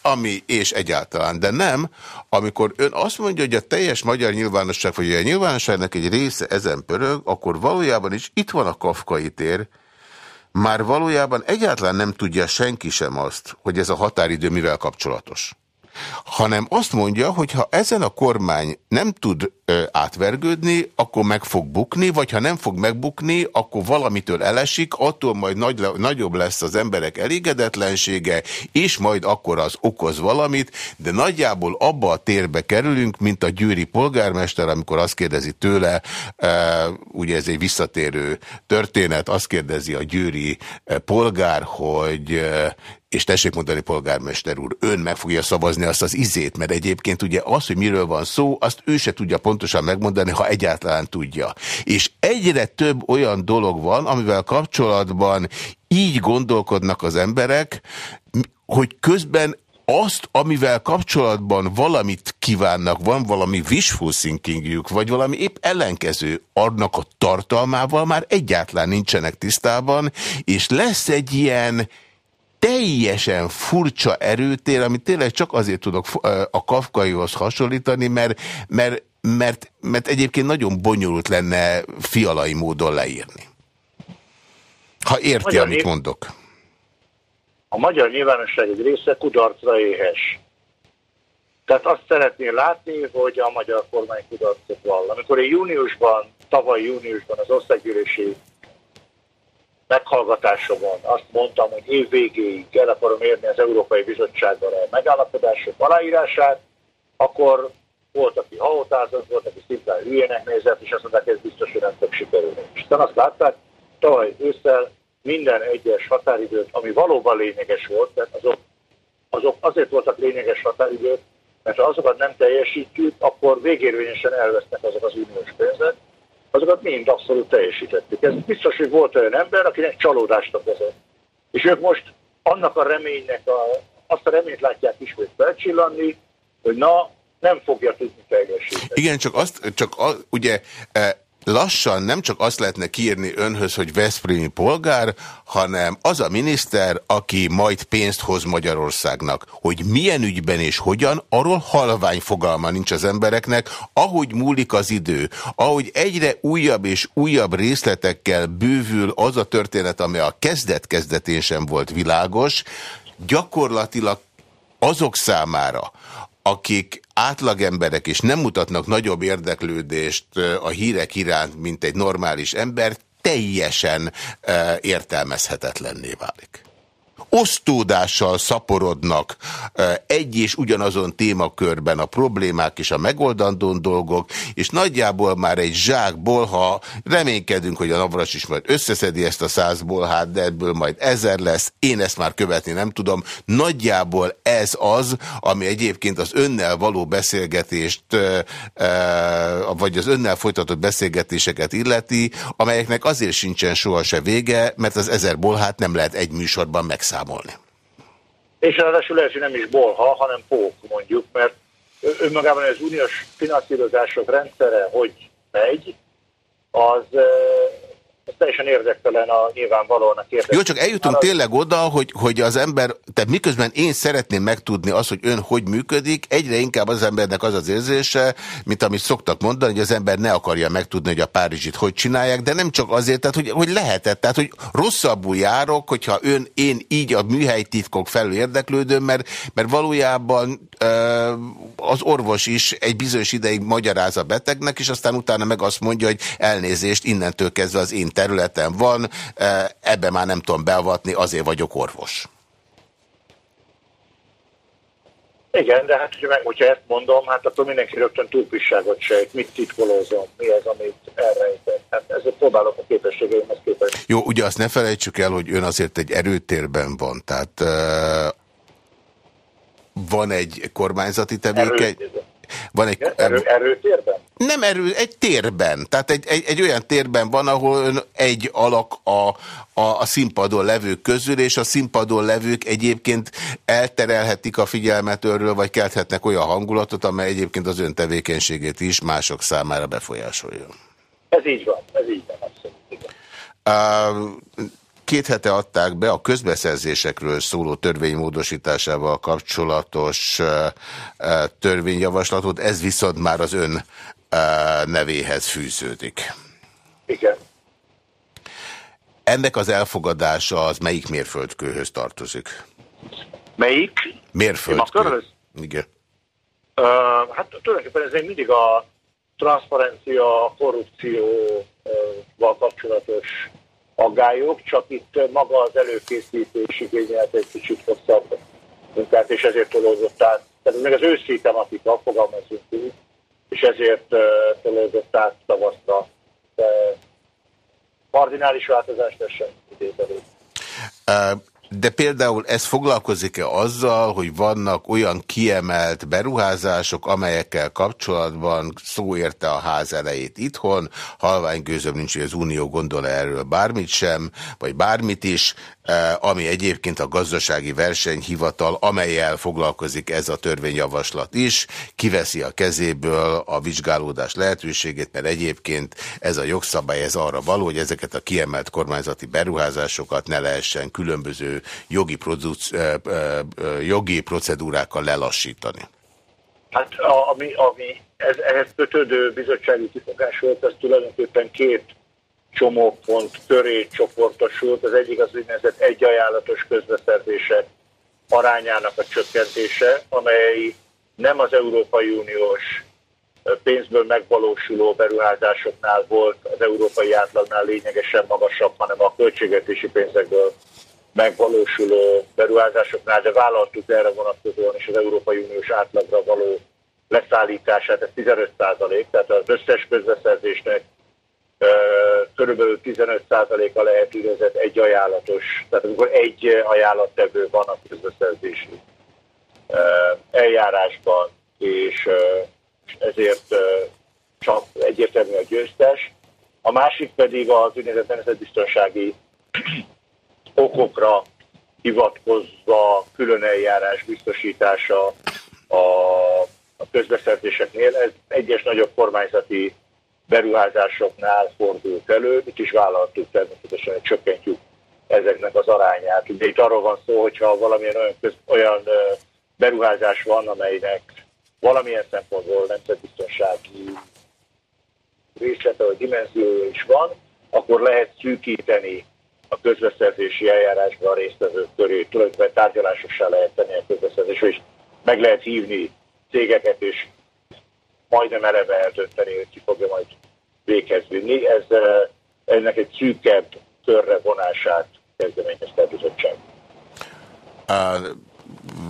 ami és egyáltalán, de nem, amikor ön azt mondja, hogy a teljes magyar nyilvánosság, vagy a nyilvánosságnak egy része ezen pörög, akkor valójában is itt van a kafkai tér, már valójában egyáltalán nem tudja senki sem azt, hogy ez a határidő mivel kapcsolatos. Hanem azt mondja, hogy ha ezen a kormány nem tud átvergődni, akkor meg fog bukni, vagy ha nem fog megbukni, akkor valamitől elesik, attól majd nagy, nagyobb lesz az emberek elégedetlensége, és majd akkor az okoz valamit, de nagyjából abba a térbe kerülünk, mint a győri polgármester, amikor azt kérdezi tőle, ugye ez egy visszatérő történet, azt kérdezi a győri polgár, hogy és tessék mondani, polgármester úr, ön meg fogja szavazni azt az izét, mert egyébként ugye az, hogy miről van szó, azt ő se tudja pontosan megmondani, ha egyáltalán tudja. És egyre több olyan dolog van, amivel kapcsolatban így gondolkodnak az emberek, hogy közben azt, amivel kapcsolatban valamit kívánnak, van valami wishful thinkingjük, vagy valami épp ellenkező, annak a tartalmával már egyáltalán nincsenek tisztában, és lesz egy ilyen teljesen furcsa erőtér, amit tényleg csak azért tudok a kafkaihoz hasonlítani, mert, mert, mert, mert egyébként nagyon bonyolult lenne fialai módon leírni. Ha érti, magyar amit mondok. A magyar nyilvánosság egy része kudarcra éhes. Tehát azt szeretné látni, hogy a magyar kormány kudarcot vall. Amikor én júniusban, tavaly júniusban az országgyűlési meghallgatásomon azt mondtam, hogy év végéig el akarom érni az Európai Bizottsággal a megállapodások aláírását, akkor volt, aki hahotázott, volt, aki szintén hülyének nézett, és azt mondták, ez biztos, hogy nem fog sikerülni. És aztán azt látták, tavaly ősszel minden egyes határidőt, ami valóban lényeges volt, tehát azok, azok azért voltak lényeges határidők, mert ha azokat nem teljesítjük, akkor végérvényesen elvesznek azok az uniós pénzek, azokat mind abszolút teljesítettük. Ez biztos, hogy volt olyan ember, akinek csalódást okozott. És ők most annak a reménynek, a, azt a reményt látják ismét felcsillanni, hogy na, nem fogja tudni teljesíteni. Igen, csak azt, csak a, ugye e, lassan nem csak azt lehetne kiírni önhöz, hogy Veszprémi polgár, hanem az a miniszter, aki majd pénzt hoz Magyarországnak. Hogy milyen ügyben és hogyan, arról halvány fogalma nincs az embereknek, ahogy múlik az idő, ahogy egyre újabb és újabb részletekkel bővül az a történet, ami a kezdet-kezdetén sem volt világos, gyakorlatilag azok számára, akik átlagemberek és nem mutatnak nagyobb érdeklődést a hírek iránt, mint egy normális ember, teljesen értelmezhetetlenné válik osztódással szaporodnak egy és ugyanazon témakörben a problémák és a megoldandó dolgok, és nagyjából már egy zsákból, ha reménykedünk, hogy a Navras is majd összeszedi ezt a százból, hát de ebből majd ezer lesz, én ezt már követni nem tudom. Nagyjából ez az, ami egyébként az önnel való beszélgetést, vagy az önnel folytatott beszélgetéseket illeti, amelyeknek azért sincsen soha se vége, mert az ezer bolhát nem lehet egy műsorban megszállni számolni. És ráadásul lehet, hogy nem is bolha, hanem pók mondjuk, mert önmagában az uniós finanszírozások rendszere, hogy megy, az ez teljesen érdektelen a nyilvánvalóan a kérdés. Jó, csak eljutunk Már tényleg oda, hogy, hogy az ember, tehát miközben én szeretném megtudni azt, hogy ön hogy működik, egyre inkább az embernek az az érzése, mint amit szoktak mondani, hogy az ember ne akarja megtudni, hogy a Párizsit hogy csinálják, de nem csak azért, tehát hogy, hogy lehetett, tehát hogy rosszabbul járok, hogyha ön, én így a műhelytitkok felül érdeklődöm, mert, mert valójában az orvos is egy bizonyos ideig magyaráz a betegnek, és aztán utána meg azt mondja, hogy elnézést, innentől kezdve az én területen van, ebbe már nem tudom beavatni, azért vagyok orvos. Igen, de hát, meg, hogyha ezt mondom, hát akkor mindenki rögtön túlpisságot sejt, mit titkolózom, mi az, amit elrejtett. Hát ezért próbálok a képességeimhez képest. Jó, ugye azt ne felejtsük el, hogy ön azért egy erőtérben van, tehát uh, van egy kormányzati tevékeny... Van egy, erő, erőtérben? Nem erő, egy térben. Tehát egy, egy, egy olyan térben van, ahol egy alak a, a, a színpadon levők közül, és a színpadon levők egyébként elterelhetik a figyelmet őről, vagy kelthetnek olyan hangulatot, amely egyébként az ön tevékenységét is mások számára befolyásolja. Ez így van, ez így van, abszolút. Uh, Két hete adták be a közbeszerzésekről szóló törvénymódosításával kapcsolatos törvényjavaslatot, ez viszont már az ön nevéhez fűződik. Igen. Ennek az elfogadása az melyik mérföldkőhöz tartozik? Melyik? Mérföldkő. Igen. Uh, hát tulajdonképpen ez még mindig a transzparencia, korrupcióval kapcsolatos aggályok, csak itt maga az előkészítés igényelt egy kicsit hosszabb munkát, és ezért tolódott át. Tehát meg az őszi tematika, fogalmazunk úgy, és ezért uh, tolódott át tavaszra. De kardinális változást sem idézelő. De például ez foglalkozik-e azzal, hogy vannak olyan kiemelt beruházások, amelyekkel kapcsolatban szó érte a ház elejét itthon, halvány gőzöm nincs, hogy az Unió gondol -e erről bármit sem, vagy bármit is, Eh, ami egyébként a gazdasági versenyhivatal, amelyel foglalkozik ez a törvényjavaslat is, kiveszi a kezéből a vizsgálódás lehetőségét, mert egyébként ez a jogszabály ez arra való, hogy ezeket a kiemelt kormányzati beruházásokat ne lehessen különböző jogi, produc, eh, eh, jogi procedúrákkal lelassítani. Hát ami, ami ez, ehhez kötődő bizottsági kifogás volt, ez tulajdonképpen két csomópont köré csoportosult. Az egyik az úgynevezett egyajánlatos közbeszerzések arányának a csökkentése, amely nem az Európai Uniós pénzből megvalósuló beruházásoknál volt az európai átlagnál lényegesen magasabb, hanem a költségvetési pénzekből megvalósuló beruházásoknál, de vállaltuk erre vonatkozóan is az Európai Uniós átlagra való leszállítását, ez 15 százalék, tehát az összes közbeszerzésnek körülbelül 15%-a lehet úgynevezett egy ajánlatos, tehát amikor egy ajánlattevő van a közbeszerzési eljárásban, és ezért csak egyértelmű a győztes. A másik pedig az úgynevezett nemzetbiztonsági okokra hivatkozva külön eljárás biztosítása a, a közbeszerzéseknél. Ez egyes nagyobb kormányzati beruházásoknál fordult elő, itt is vállaltuk természetesen, hogy csökkentjük ezeknek az arányát. Ugye itt arról van szó, hogyha valamilyen olyan, köz, olyan beruházás van, amelynek valamilyen szempontból nemzetbiztonsági részlete vagy dimenziója is van, akkor lehet szűkíteni a közbeszerzési eljárásban a résztvevők köré, tulajdonképpen tárgyalásossá lehet tenni a közbeszerzés, és meg lehet hívni cégeket, és majdnem eleve eldönteni, hogy ki fogja majd véghez vinni. Ez, ennek egy szűkebb körre vonását kezdeményezte a bizottság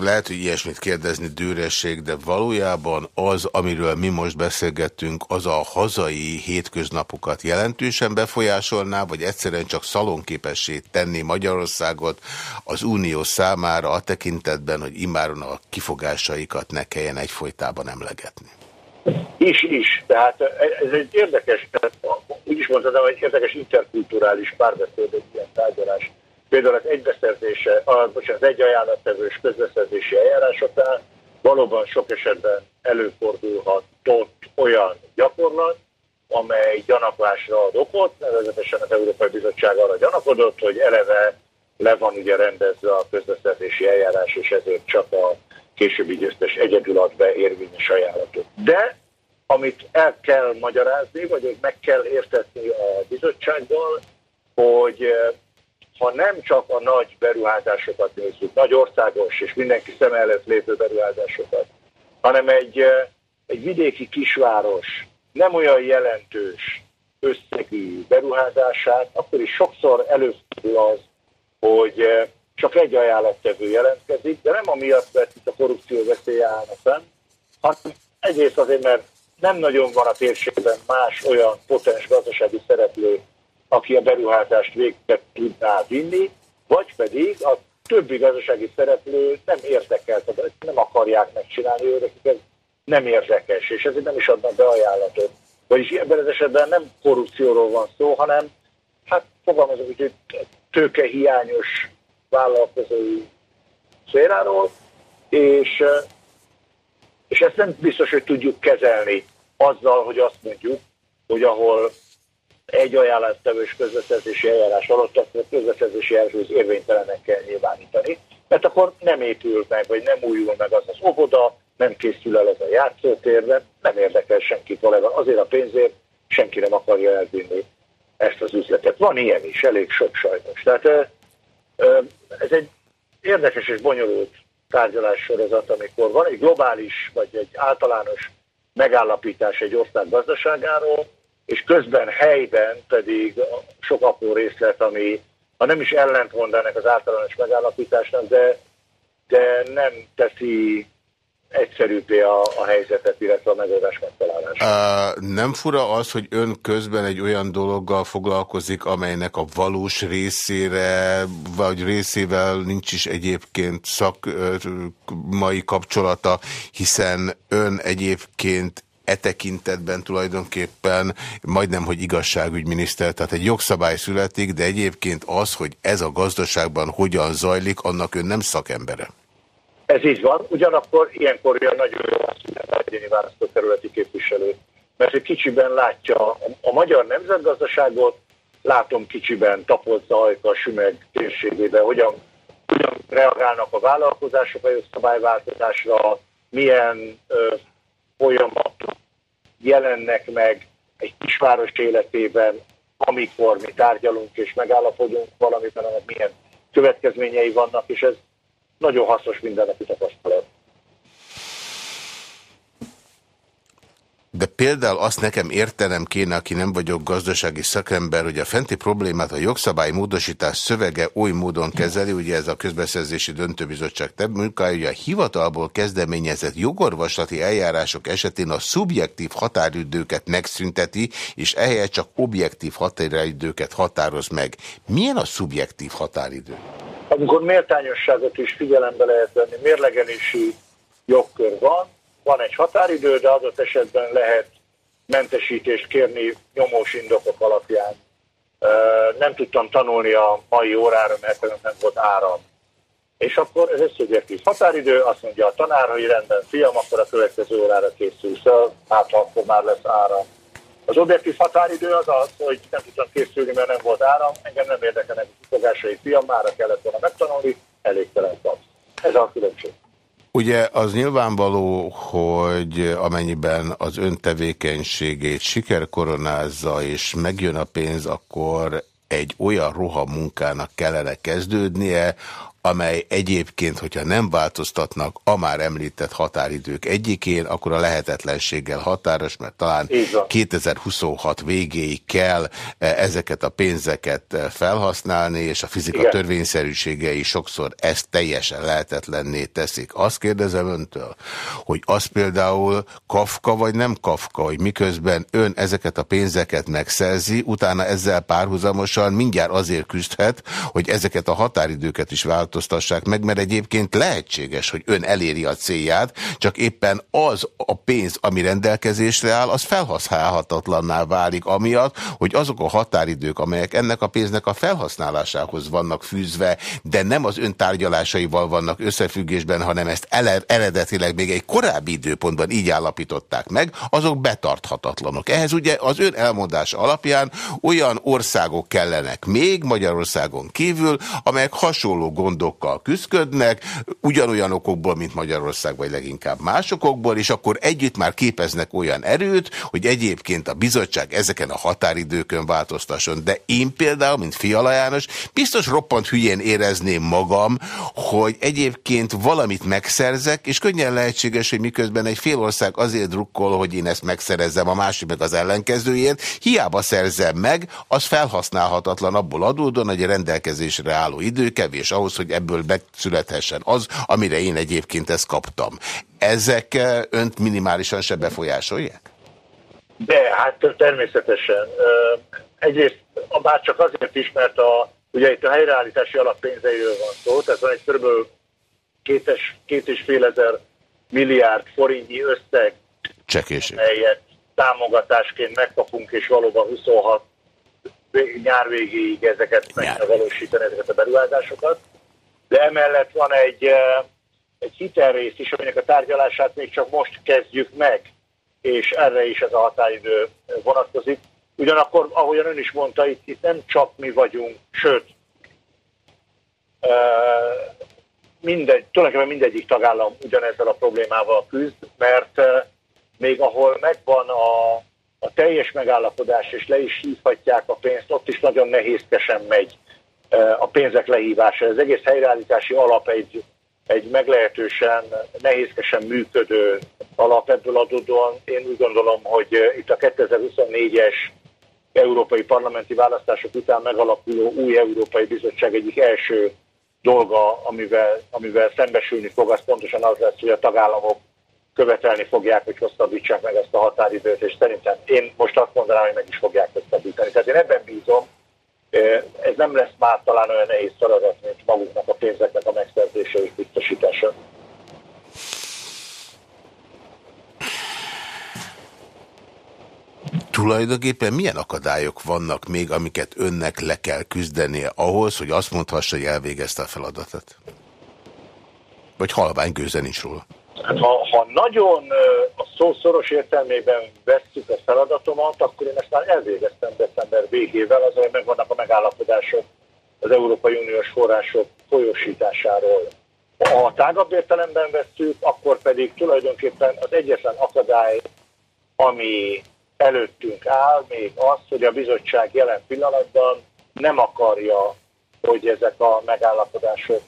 lehet, hogy ilyesmit kérdezni dűresség, de valójában az, amiről mi most beszélgettünk, az a hazai hétköznapokat jelentősen befolyásolná, vagy egyszerűen csak szalonképessé tenni Magyarországot az Unió számára a tekintetben, hogy imáron a kifogásaikat ne kelljen egyfolytában emlegetni? Is, is. Tehát ez egy érdekes, úgy is mondhatom, egy érdekes interkulturális párbeszéd, egy ilyen tárgyalás például az egybeszerzése, a, bocsánat, az egy ajánlattevős közbeszerzési eljárásoknál valóban sok esetben előfordulhatott olyan gyakorlat, amely gyanakvásra ad okot, nevezetesen az Európai Bizottság arra gyanakodott, hogy eleve le van ugye rendezve a közbeszerzési eljárás, és ezért csak a későbbi győztes egyedül ad be érvényes ajánlatot. De amit el kell magyarázni, vagy meg kell értetni a bizottsággal, hogy ha nem csak a nagy beruházásokat nézzük, nagy országos és mindenki szem előtt lévő beruházásokat, hanem egy, egy vidéki kisváros nem olyan jelentős összegű beruházását, akkor is sokszor előfordul az, hogy csak egy ajánlattevő jelentkezik, de nem amiatt, mert itt a korrupció veszélye állna fenn, hanem egyrészt azért, mert nem nagyon van a térségben más olyan potens gazdasági szereplő, aki a beruházást végre tudná vinni, vagy pedig a többi gazdasági szereplő nem érdekelt, nem akarják megcsinálni, ők ez nem érdekes, és ezért nem is adnak be ajánlatot. Vagyis ebben az esetben nem korrupcióról van szó, hanem hát fogalmazok, hogy tőkehiányos vállalkozói szféráról, és, és ezt nem biztos, hogy tudjuk kezelni azzal, hogy azt mondjuk, hogy ahol egy ajánlástevős közbeszerzési eljárás alatt a közbeszerzési eljárás érvénytelenek kell nyilvánítani, mert akkor nem épül meg, vagy nem újul meg az az óvoda, nem készül el ez a játszótér, de nem érdekel senkit valójában. Azért a pénzért senki nem akarja elvinni ezt az üzletet. Van ilyen is, elég sok sajnos. Tehát ez egy érdekes és bonyolult tárgyalássorozat, amikor van egy globális, vagy egy általános megállapítás egy ország gazdaságáról, és közben helyben pedig sok apró részlet, ami ha nem is ellentmond ennek az általános megállapításnak, de, de nem teszi egyszerűbbé a, a helyzetet, illetve a megoldás megtalálását. Uh, nem fura az, hogy ön közben egy olyan dologgal foglalkozik, amelynek a valós részére, vagy részével nincs is egyébként szakmai kapcsolata, hiszen ön egyébként e tekintetben tulajdonképpen majdnem, hogy igazságügyminiszter, tehát egy jogszabály születik, de egyébként az, hogy ez a gazdaságban hogyan zajlik, annak ön nem szakembere. Ez így van, ugyanakkor ilyenkor jön nagyon jó az egyéni választókerületi képviselő, mert egy kicsiben látja a magyar nemzetgazdaságot, látom kicsiben Tapolca, Ajka, Sümeg térségében, hogyan, hogyan reagálnak a vállalkozások a jogszabályváltozásra, milyen folyamatok jelennek meg egy kisváros életében, amikor mi tárgyalunk és megállapodunk valamiben, annak milyen következményei vannak, és ez nagyon hasznos mindennapi tapasztalat. De például azt nekem értenem kéne, aki nem vagyok gazdasági szakember, hogy a fenti problémát a jogszabály módosítás szövege oly módon kezeli, ugye ez a közbeszerzési döntőbizottság több munkája, hogy a hivatalból kezdeményezett jogorvaslati eljárások esetén a szubjektív határidőket megszünteti, és ehelyett csak objektív határidőket határoz meg. Milyen a szubjektív határidő? Amikor méltányosságot is figyelembe lehet venni, mérlegelési jogkör van, van egy határidő, de adott esetben lehet mentesítést kérni nyomós indokok alapján. Nem tudtam tanulni a mai órára, mert nem volt áram. és akkor ez egy szubjektív határidő, azt mondja a tanár, hogy rendben, fiam, akkor a következő órára készül fel, hát akkor már lesz áram. Az objektív határidő az az, hogy nem tudtam készülni, mert nem volt áram, engem nem érdekelnek a kifogásai fiam, már kellett volna megtanulni, elégtelen szak. Ez a különbség. Ugye az nyilvánvaló, hogy amennyiben az ön tevékenységét sikerkoronázza és megjön a pénz, akkor egy olyan roha munkának kellene kezdődnie, amely egyébként, hogyha nem változtatnak a már említett határidők egyikén, akkor a lehetetlenséggel határos, mert talán 2026 végéig kell eh, ezeket a pénzeket eh, felhasználni, és a fizika Igen. törvényszerűségei sokszor ezt teljesen lehetetlenné teszik. Azt kérdezem öntől, hogy az például Kafka vagy nem Kafka, hogy miközben ön ezeket a pénzeket megszerzi, utána ezzel párhuzamosan mindjárt azért küzdhet, hogy ezeket a határidőket is vált változtassák meg, mert egyébként lehetséges, hogy ön eléri a célját, csak éppen az a pénz, ami rendelkezésre áll, az felhasználhatatlanná válik amiatt, hogy azok a határidők, amelyek ennek a pénznek a felhasználásához vannak fűzve, de nem az ön tárgyalásaival vannak összefüggésben, hanem ezt eredetileg még egy korábbi időpontban így állapították meg, azok betarthatatlanok. Ehhez ugye az ön elmondása alapján olyan országok kellenek még Magyarországon kívül, amelyek hasonló gondok gondokkal küzdködnek, ugyanolyan okokból, mint Magyarország, vagy leginkább másokokból, és akkor együtt már képeznek olyan erőt, hogy egyébként a bizottság ezeken a határidőkön változtasson. De én például, mint Fiala János, biztos roppant hülyén érezném magam, hogy egyébként valamit megszerzek, és könnyen lehetséges, hogy miközben egy fél ország azért drukkol, hogy én ezt megszerezzem, a másik meg az ellenkezőjét, hiába szerzem meg, az felhasználhatatlan abból adódóan, hogy a rendelkezésre álló idő kevés ahhoz, hogy ebből megszülethessen az, amire én egyébként ezt kaptam. Ezek eh, önt minimálisan se befolyásolják? De, hát természetesen. Egyrészt bár csak azért is, mert a, ugye itt a helyreállítási alappénzeiről van szó, tehát van egy kb. Két, két és fél ezer milliárd forintnyi összeg, Csekéség. melyet támogatásként megkapunk, és valóban 26 nyár végéig ezeket meg kell valósítani, ezeket a beruházásokat de emellett van egy, egy hitelrész is, aminek a tárgyalását még csak most kezdjük meg, és erre is ez a határidő vonatkozik. Ugyanakkor, ahogyan ön is mondta, itt, itt nem csak mi vagyunk, sőt, mindegy, tulajdonképpen mindegyik tagállam ugyanezzel a problémával küzd, mert még ahol megvan a, a teljes megállapodás, és le is hívhatják a pénzt, ott is nagyon nehézkesen megy a pénzek lehívása. Az egész helyreállítási alap egy, egy meglehetősen nehézkesen működő alap ebből adódóan. Én úgy gondolom, hogy itt a 2024-es európai parlamenti választások után megalakuló új Európai Bizottság egyik első dolga, amivel, amivel szembesülni fog, az pontosan az lesz, hogy a tagállamok követelni fogják, hogy hosszabbítsák meg ezt a határidőt, és szerintem én most azt mondanám, hogy meg is fogják hosszabbítani. Tehát én ebben bízom, ez nem lesz már talán olyan nehéz feladat, mint maguknak a pénzeknek a megszerzése és biztosítása. Tulajdonképpen milyen akadályok vannak még, amiket önnek le kell küzdenie ahhoz, hogy azt mondhassa, hogy elvégezte a feladatot? Vagy halvány gőze nincs róla? Hát ha, ha nagyon a szó szoros értelmében vesszük a feladatomat, akkor én ezt már elvégeztem december végével, az, hogy megvannak a megállapodások az Európai Uniós források folyosításáról. Ha tágabb értelemben vesszük, akkor pedig tulajdonképpen az egyetlen akadály, ami előttünk áll, még az, hogy a bizottság jelen pillanatban nem akarja, hogy ezek a megállapodások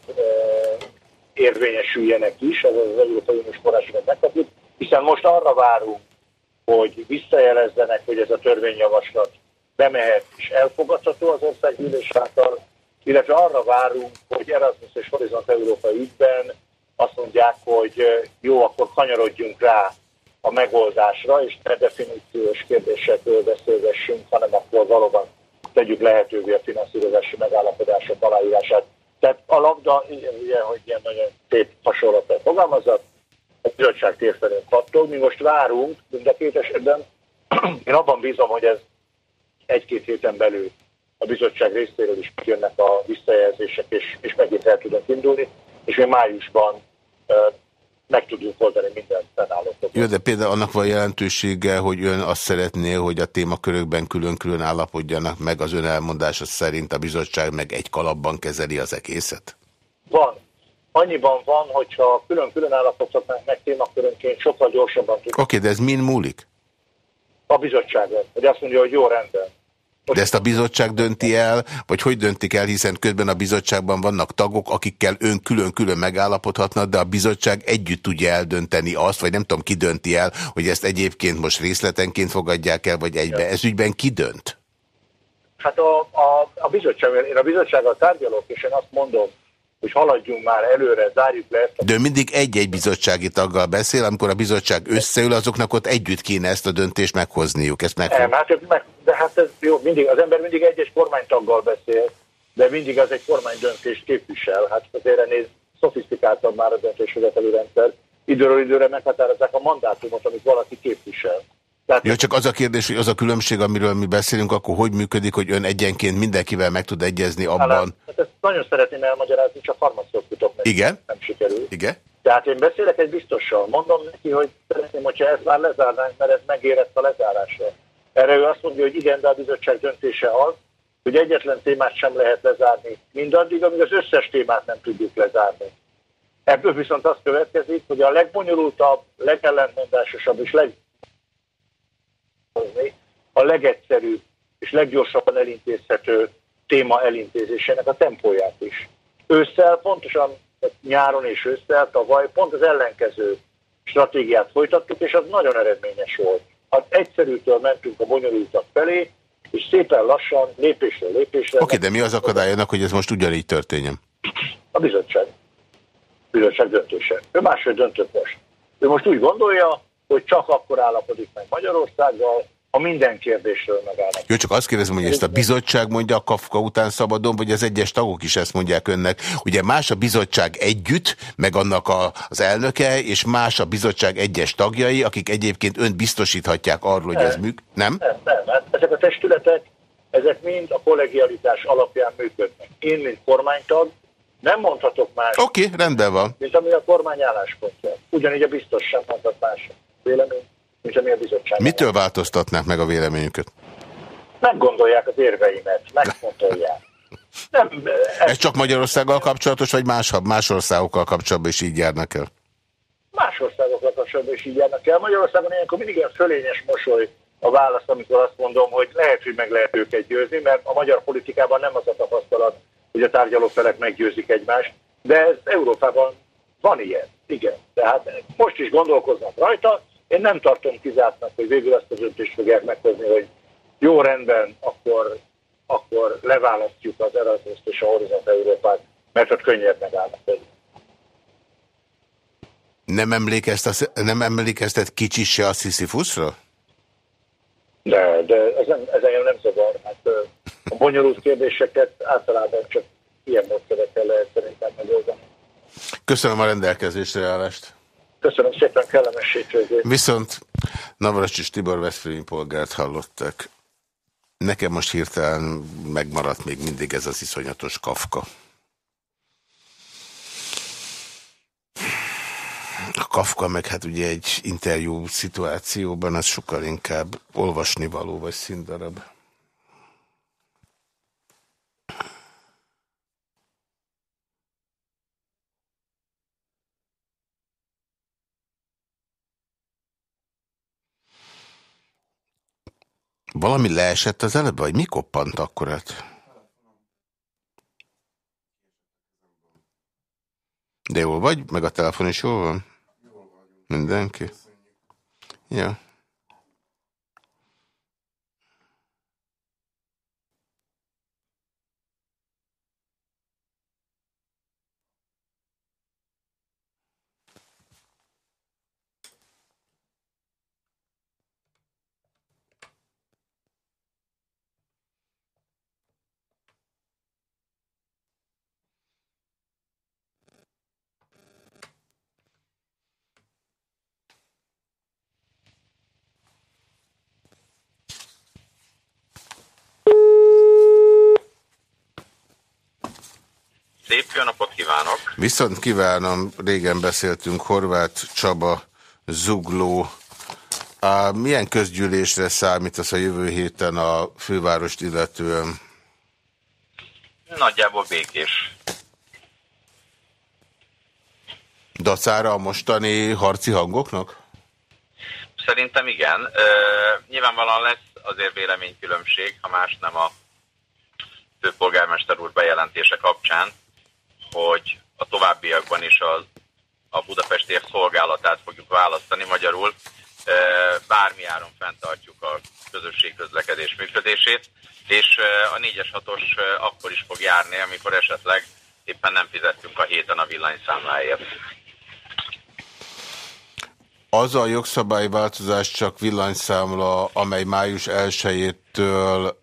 érvényesüljenek is, ez az Európai Uniós forrásokat megkapjuk, hiszen most arra várunk, hogy visszajelezzenek, hogy ez a törvényjavaslat bemehet és elfogadható az országgyűlés által, illetve arra várunk, hogy Erasmus és Horizont Európa ügyben azt mondják, hogy jó, akkor kanyarodjunk rá a megoldásra, és ne definíciós kérdésekről beszélgessünk, hanem akkor valóban tegyük lehetővé a finanszírozási megállapodások aláírását. Tehát a labda, ugye, hogy ilyen nagyon szép hasonlattal fogalmazott, a bizottság térfelén pattog. Mi most várunk, mind a két esetben. [clears throat] Én abban bízom, hogy ez egy-két héten belül a bizottság részéről is jönnek a visszajelzések, és, és megint el tudunk indulni. És mi májusban meg tudjuk oldani mindent fennállót. Jó, de például annak van jelentősége, hogy ön azt szeretné, hogy a témakörökben külön-külön állapodjanak meg az ön elmondása szerint a bizottság meg egy kalapban kezeli az egészet? Van. Annyiban van, hogyha külön-külön állapodhatnánk meg témakörönként, sokkal gyorsabban tudjuk. Oké, okay, de ez mind múlik? A bizottságot, hogy azt mondja, hogy jó rendben. De ezt a bizottság dönti el, vagy hogy döntik el, hiszen közben a bizottságban vannak tagok, akikkel ön külön-külön megállapodhatna, de a bizottság együtt tudja eldönteni azt, vagy nem tudom, ki dönti el, hogy ezt egyébként most részletenként fogadják el, vagy egybe. Ez ügyben ki dönt? Hát a, a, a bizottság, én a bizottsággal tárgyalok, és én azt mondom, hogy haladjunk már előre, zárjuk le ezt. A... De mindig egy-egy bizottsági taggal beszél, amikor a bizottság összeül, azoknak ott együtt kéne ezt a döntést meghozniuk. Ezt meg... Nem, hát, meg, de hát ez jó, mindig, az ember mindig egy-egy kormánytaggal beszél, de mindig az egy kormánydöntést képvisel. Hát azért néz, szofisztikáltabb már a döntésvezeteli rendszer. Időről időre meghatározzák a mandátumot, amit valaki képvisel. Tehát... Ja, csak az a kérdés, hogy az a különbség, amiről mi beszélünk, akkor hogy működik, hogy ön egyenként mindenkivel meg tud egyezni abban? Hát ezt nagyon szeretném elmagyarázni, csak futok meg. Igen? Nem sikerül. Igen? Tehát én beszélek egy biztossal, mondom neki, hogy szeretném, hogyha ezt már lezárnánk, mert ez megérett a lezárásra. Erre ő azt mondja, hogy igen, de a bizottság döntése az, hogy egyetlen témát sem lehet lezárni mindaddig, amíg az összes témát nem tudjuk lezárni. Ebből viszont az következik, hogy a legbonyolultabb, legellentmondásosabb és leg a legegyszerűbb és leggyorsabban elintézhető téma elintézésének a tempóját is. Ősszel, pontosan nyáron és ősszel, tavaly pont az ellenkező stratégiát folytattuk, és az nagyon eredményes volt. Az egyszerűtől mentünk a bonyolultak felé, és szépen lassan, lépésről lépésre... Oké, okay, de mi az akadályonak, hogy ez most ugyanígy történjen? A bizottság. A bizottság döntése. Ő máshogy döntött most. Ő most úgy gondolja, hogy csak akkor állapodik meg Magyarországgal, ha minden kérdésről megállnak. Jó, csak azt kérdezem, hogy ezt a bizottság mondja a Kafka után szabadon, vagy az egyes tagok is ezt mondják önnek. Ugye más a bizottság együtt, meg annak a, az elnöke, és más a bizottság egyes tagjai, akik egyébként önt biztosíthatják arról, hogy ez műk. Nem? Nem, nem. Hát ezek a testületek, ezek mind a kollegialitás alapján működnek. Én, mint kormánytag, nem mondhatok más. Oké, okay, rendben van. Mint ami a kormány álláspontja. Ugyanígy a biztos sem mondhat más vélemény, mint ami a bizottság. Mitől változtatnák meg a véleményüket? Meggondolják az érveimet, megfontolják. Nem, ez... ez csak Magyarországgal kapcsolatos, vagy más, más országokkal kapcsolatban is így járnak el? Más országokkal kapcsolatban is így járnak el. Magyarországon ilyenkor mindig ilyen fölényes mosoly a válasz, amikor azt mondom, hogy lehet, hogy meg lehet őket győzni, mert a magyar politikában nem az a tapasztalat, hogy a tárgyalófelek meggyőzik egymást, de ez Európában van ilyen, igen. Tehát most is gondolkoznak rajta, én nem tartom kizártnak, hogy végül azt az döntést fogják meghozni, hogy jó rendben, akkor, akkor leválasztjuk az Erasmus és a Horizont Európát, mert ott könnyebb megállapodni. Nem, emlékeztet, nem emlékeztet kicsi se a Sisyphusra? De, de ez, nem, ez engem nem zavar. Hát, a bonyolult kérdéseket általában csak ilyen módszerekkel lehet szerintem megoldani. Köszönöm a rendelkezésre állást. Köszönöm szépen, kellemes hétvégét. Viszont Navracsis Tibor Veszprémi polgárt hallottak. Nekem most hirtelen megmaradt még mindig ez az iszonyatos kafka. A Kafka meg hát ugye egy interjú szituációban az sokkal inkább olvasnivaló vagy színdarab. Valami leesett az előbb, vagy mi koppant akkor át? De jól vagy? Meg a telefon is jól van? Mindenki? Ja. Szép jó napot kívánok! Viszont kívánom, régen beszéltünk Horváth Csaba, Zugló. A, milyen közgyűlésre számít az a jövő héten a fővárost illetően? Nagyjából békés. Dacára a mostani harci hangoknak? Szerintem igen. Uh, nyilvánvalóan lesz azért véleménykülönbség, ha más nem a főpolgármester úr bejelentése kapcsán, hogy a továbbiakban is a, a budapestiek szolgálatát fogjuk választani magyarul. Bármi áron fenntartjuk a közösségközlekedés működését, és a 4-es 6-os akkor is fog járni, amikor esetleg éppen nem fizettünk a héten a villanyszámláért. Az a jogszabályváltozás csak villanyszámla, amely május 1-től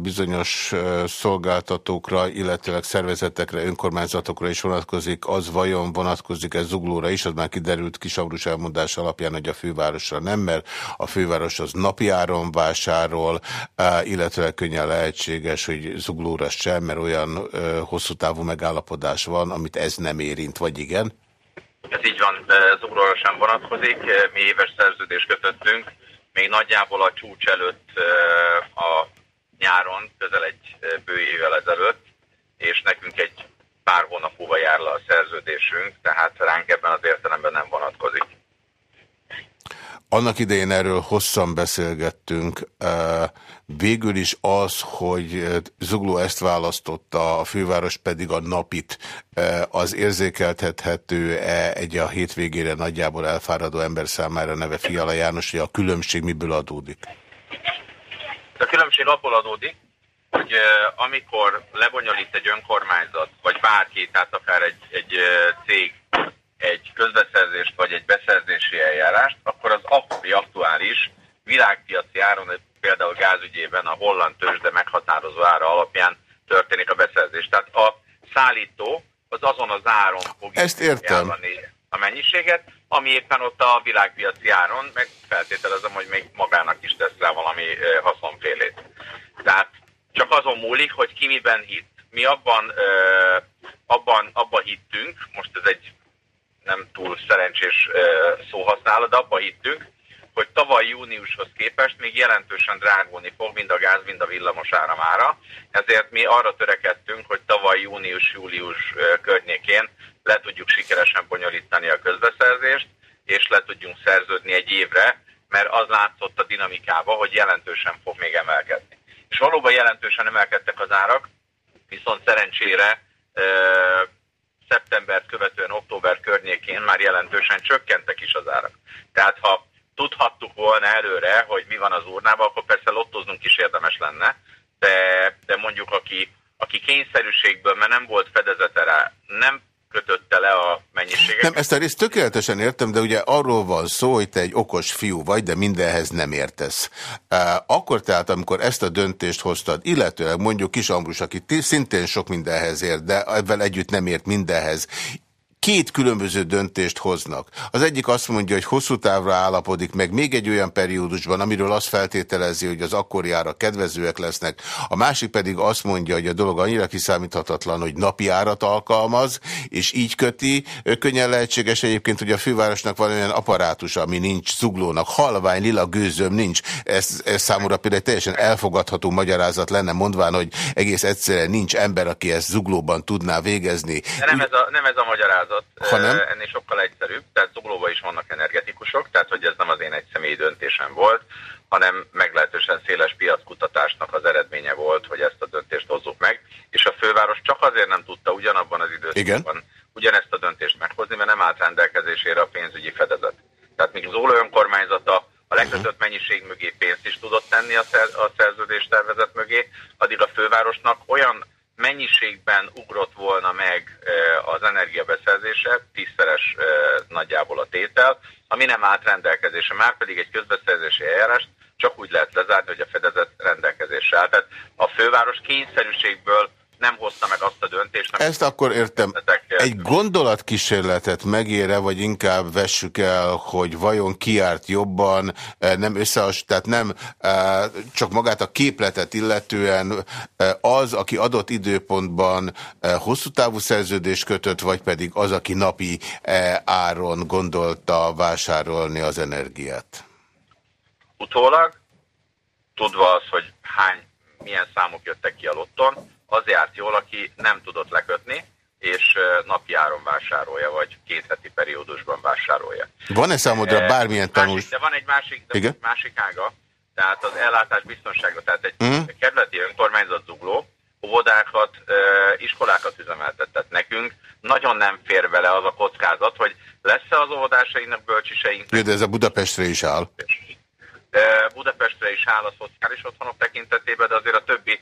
bizonyos szolgáltatókra, illetőleg szervezetekre, önkormányzatokra is vonatkozik, az vajon vonatkozik ez zuglóra is? Az már kiderült Kisamrus elmondás alapján, hogy a fővárosra nem, mert a főváros az napi áron vásárol, illetve könnyen lehetséges, hogy zuglóra sem, mert olyan hosszú távú megállapodás van, amit ez nem érint, vagy igen? Ez így van, Zugróra sem vonatkozik. Mi éves szerződést kötöttünk, még nagyjából a csúcs előtt a nyáron, közel egy bő évvel ezelőtt, és nekünk egy pár hónap múlva jár le a szerződésünk, tehát ránk ebben az értelemben nem vonatkozik. Annak idején erről hosszan beszélgettünk. Végül is az, hogy Zugló ezt választotta, a főváros pedig a napit, az érzékeltethető-e egy a hétvégére nagyjából elfáradó ember számára neve Fiala János, hogy a különbség miből adódik? A különbség abból adódik, hogy amikor lebonyolít egy önkormányzat, vagy bárki, tehát akár egy, egy cég egy közbeszerzést vagy egy beszerzési eljárást, akkor az akkori aktuális világpiaci áron, például gázügyében a holland tőzsde meghatározó ára alapján történik a beszerzés. Tehát a szállító az azon az áron fog Ezt értem. a mennyiséget, ami éppen ott a világpiaci áron, meg feltételezem, hogy még magának is tesz rá valami haszonfélét. Tehát csak azon múlik, hogy ki miben hitt. Mi abban, abban, abban hittünk, most ez egy nem túl szerencsés szóhasználat, de abba hittünk, hogy tavaly júniushoz képest még jelentősen drágulni fog mind a gáz, mind a villamos áramára. Ezért mi arra törekedtünk, hogy tavaly június-július környékén le tudjuk sikeresen bonyolítani a közbeszerzést, és le tudjunk szerződni egy évre, mert az látszott a dinamikába, hogy jelentősen fog még emelkedni. És valóban jelentősen emelkedtek az árak, viszont szerencsére szeptembert követően október környékén már jelentősen csökkentek is az árak. Tehát ha tudhattuk volna előre, hogy mi van az urnában, akkor persze lottoznunk is érdemes lenne, de, de mondjuk aki, aki kényszerűségből, mert nem volt fedezete rá, nem kötötte le a mennyiséget. Nem, ezt a részt tökéletesen értem, de ugye arról van szó, hogy te egy okos fiú vagy, de mindenhez nem értesz. Akkor tehát, amikor ezt a döntést hoztad, illetőleg mondjuk Kis Ambrus, aki szintén sok mindenhez ért, de ebben együtt nem ért mindenhez, két különböző döntést hoznak. Az egyik azt mondja, hogy hosszú távra állapodik meg még egy olyan periódusban, amiről azt feltételezi, hogy az akkoriára kedvezőek lesznek. A másik pedig azt mondja, hogy a dolog annyira kiszámíthatatlan, hogy napi árat alkalmaz, és így köti. Könnyen lehetséges egyébként, hogy a fővárosnak van olyan apparátus, ami nincs zuglónak. Halvány, lila gőzöm nincs. Ez, ez számomra például teljesen elfogadható magyarázat lenne, mondván, hogy egész egyszerűen nincs ember, aki ezt zuglóban tudná végezni. De nem, ez a, nem ez a magyarázat magyarázat. nem? Ennél sokkal egyszerűbb, tehát Zuglóban is vannak energetikusok, tehát hogy ez nem az én egy személyi döntésem volt, hanem meglehetősen széles piackutatásnak az eredménye volt, hogy ezt a döntést hozzuk meg, és a főváros csak azért nem tudta ugyanabban az időszakban ugyanezt a döntést meghozni, mert nem állt rendelkezésére a pénzügyi fedezet. Tehát még Zóló önkormányzata a lekötött mennyiség mögé pénzt is tudott tenni a, szer a szerződés tervezet mögé, addig a fővárosnak olyan mennyiségben ugrott volna meg az energiabeszerzése, tízszeres nagyjából a tétel, ami nem állt rendelkezésre, már pedig egy közbeszerzési eljárást csak úgy lehet lezárni, hogy a fedezet rendelkezésre állt. Tehát a főváros kényszerűségből nem hozta meg azt a döntést. Ezt akkor értem. Egy gondolatkísérletet megére, vagy inkább vessük el, hogy vajon kiárt jobban, nem összehas, tehát nem csak magát a képletet illetően az, aki adott időpontban hosszú távú szerződést kötött, vagy pedig az, aki napi áron gondolta vásárolni az energiát? Utólag, tudva az, hogy hány, milyen számok jöttek ki a lotton, az járt jól, aki nem tudott lekötni, és napi áron vásárolja, vagy két heti periódusban vásárolja. Van-e számodra bármilyen tanulás? De van egy másik, de Igen? másik ága, tehát az ellátás biztonsága, tehát egy mm. kerületi önkormányzat zugló, óvodákat, iskolákat üzemeltetett nekünk. Nagyon nem fér vele az a kockázat, hogy lesz-e az óvodásainak, bölcsiseinknek. De ez a Budapestre is áll. Budapestre is áll a szociális otthonok tekintetében, de azért a többi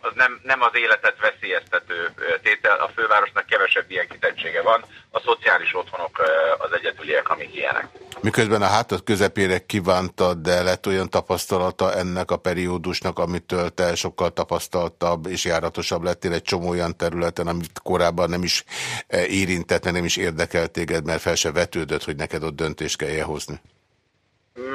az nem, nem az életet veszélyeztető tétel. A fővárosnak kevesebb ilyen kitettsége van. A szociális otthonok az egyedüliek, amik ilyenek. Miközben a hátad közepére kívántad, de lett olyan tapasztalata ennek a periódusnak, amitől te sokkal tapasztaltabb és járatosabb lettél egy csomó olyan területen, amit korábban nem is érintett, nem is érdekelt téged, mert fel se vetődött, hogy neked ott döntést kell hozni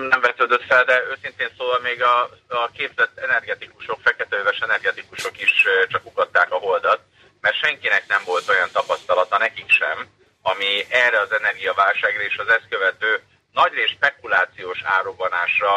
nem vetődött fel, de őszintén szóval még a, a képzett energetikusok, feketőves energetikusok is csak ukadták a holdat, mert senkinek nem volt olyan tapasztalata, nekik sem, ami erre az energiaválságra és az ezt követő nagyrészt spekulációs árobbanásra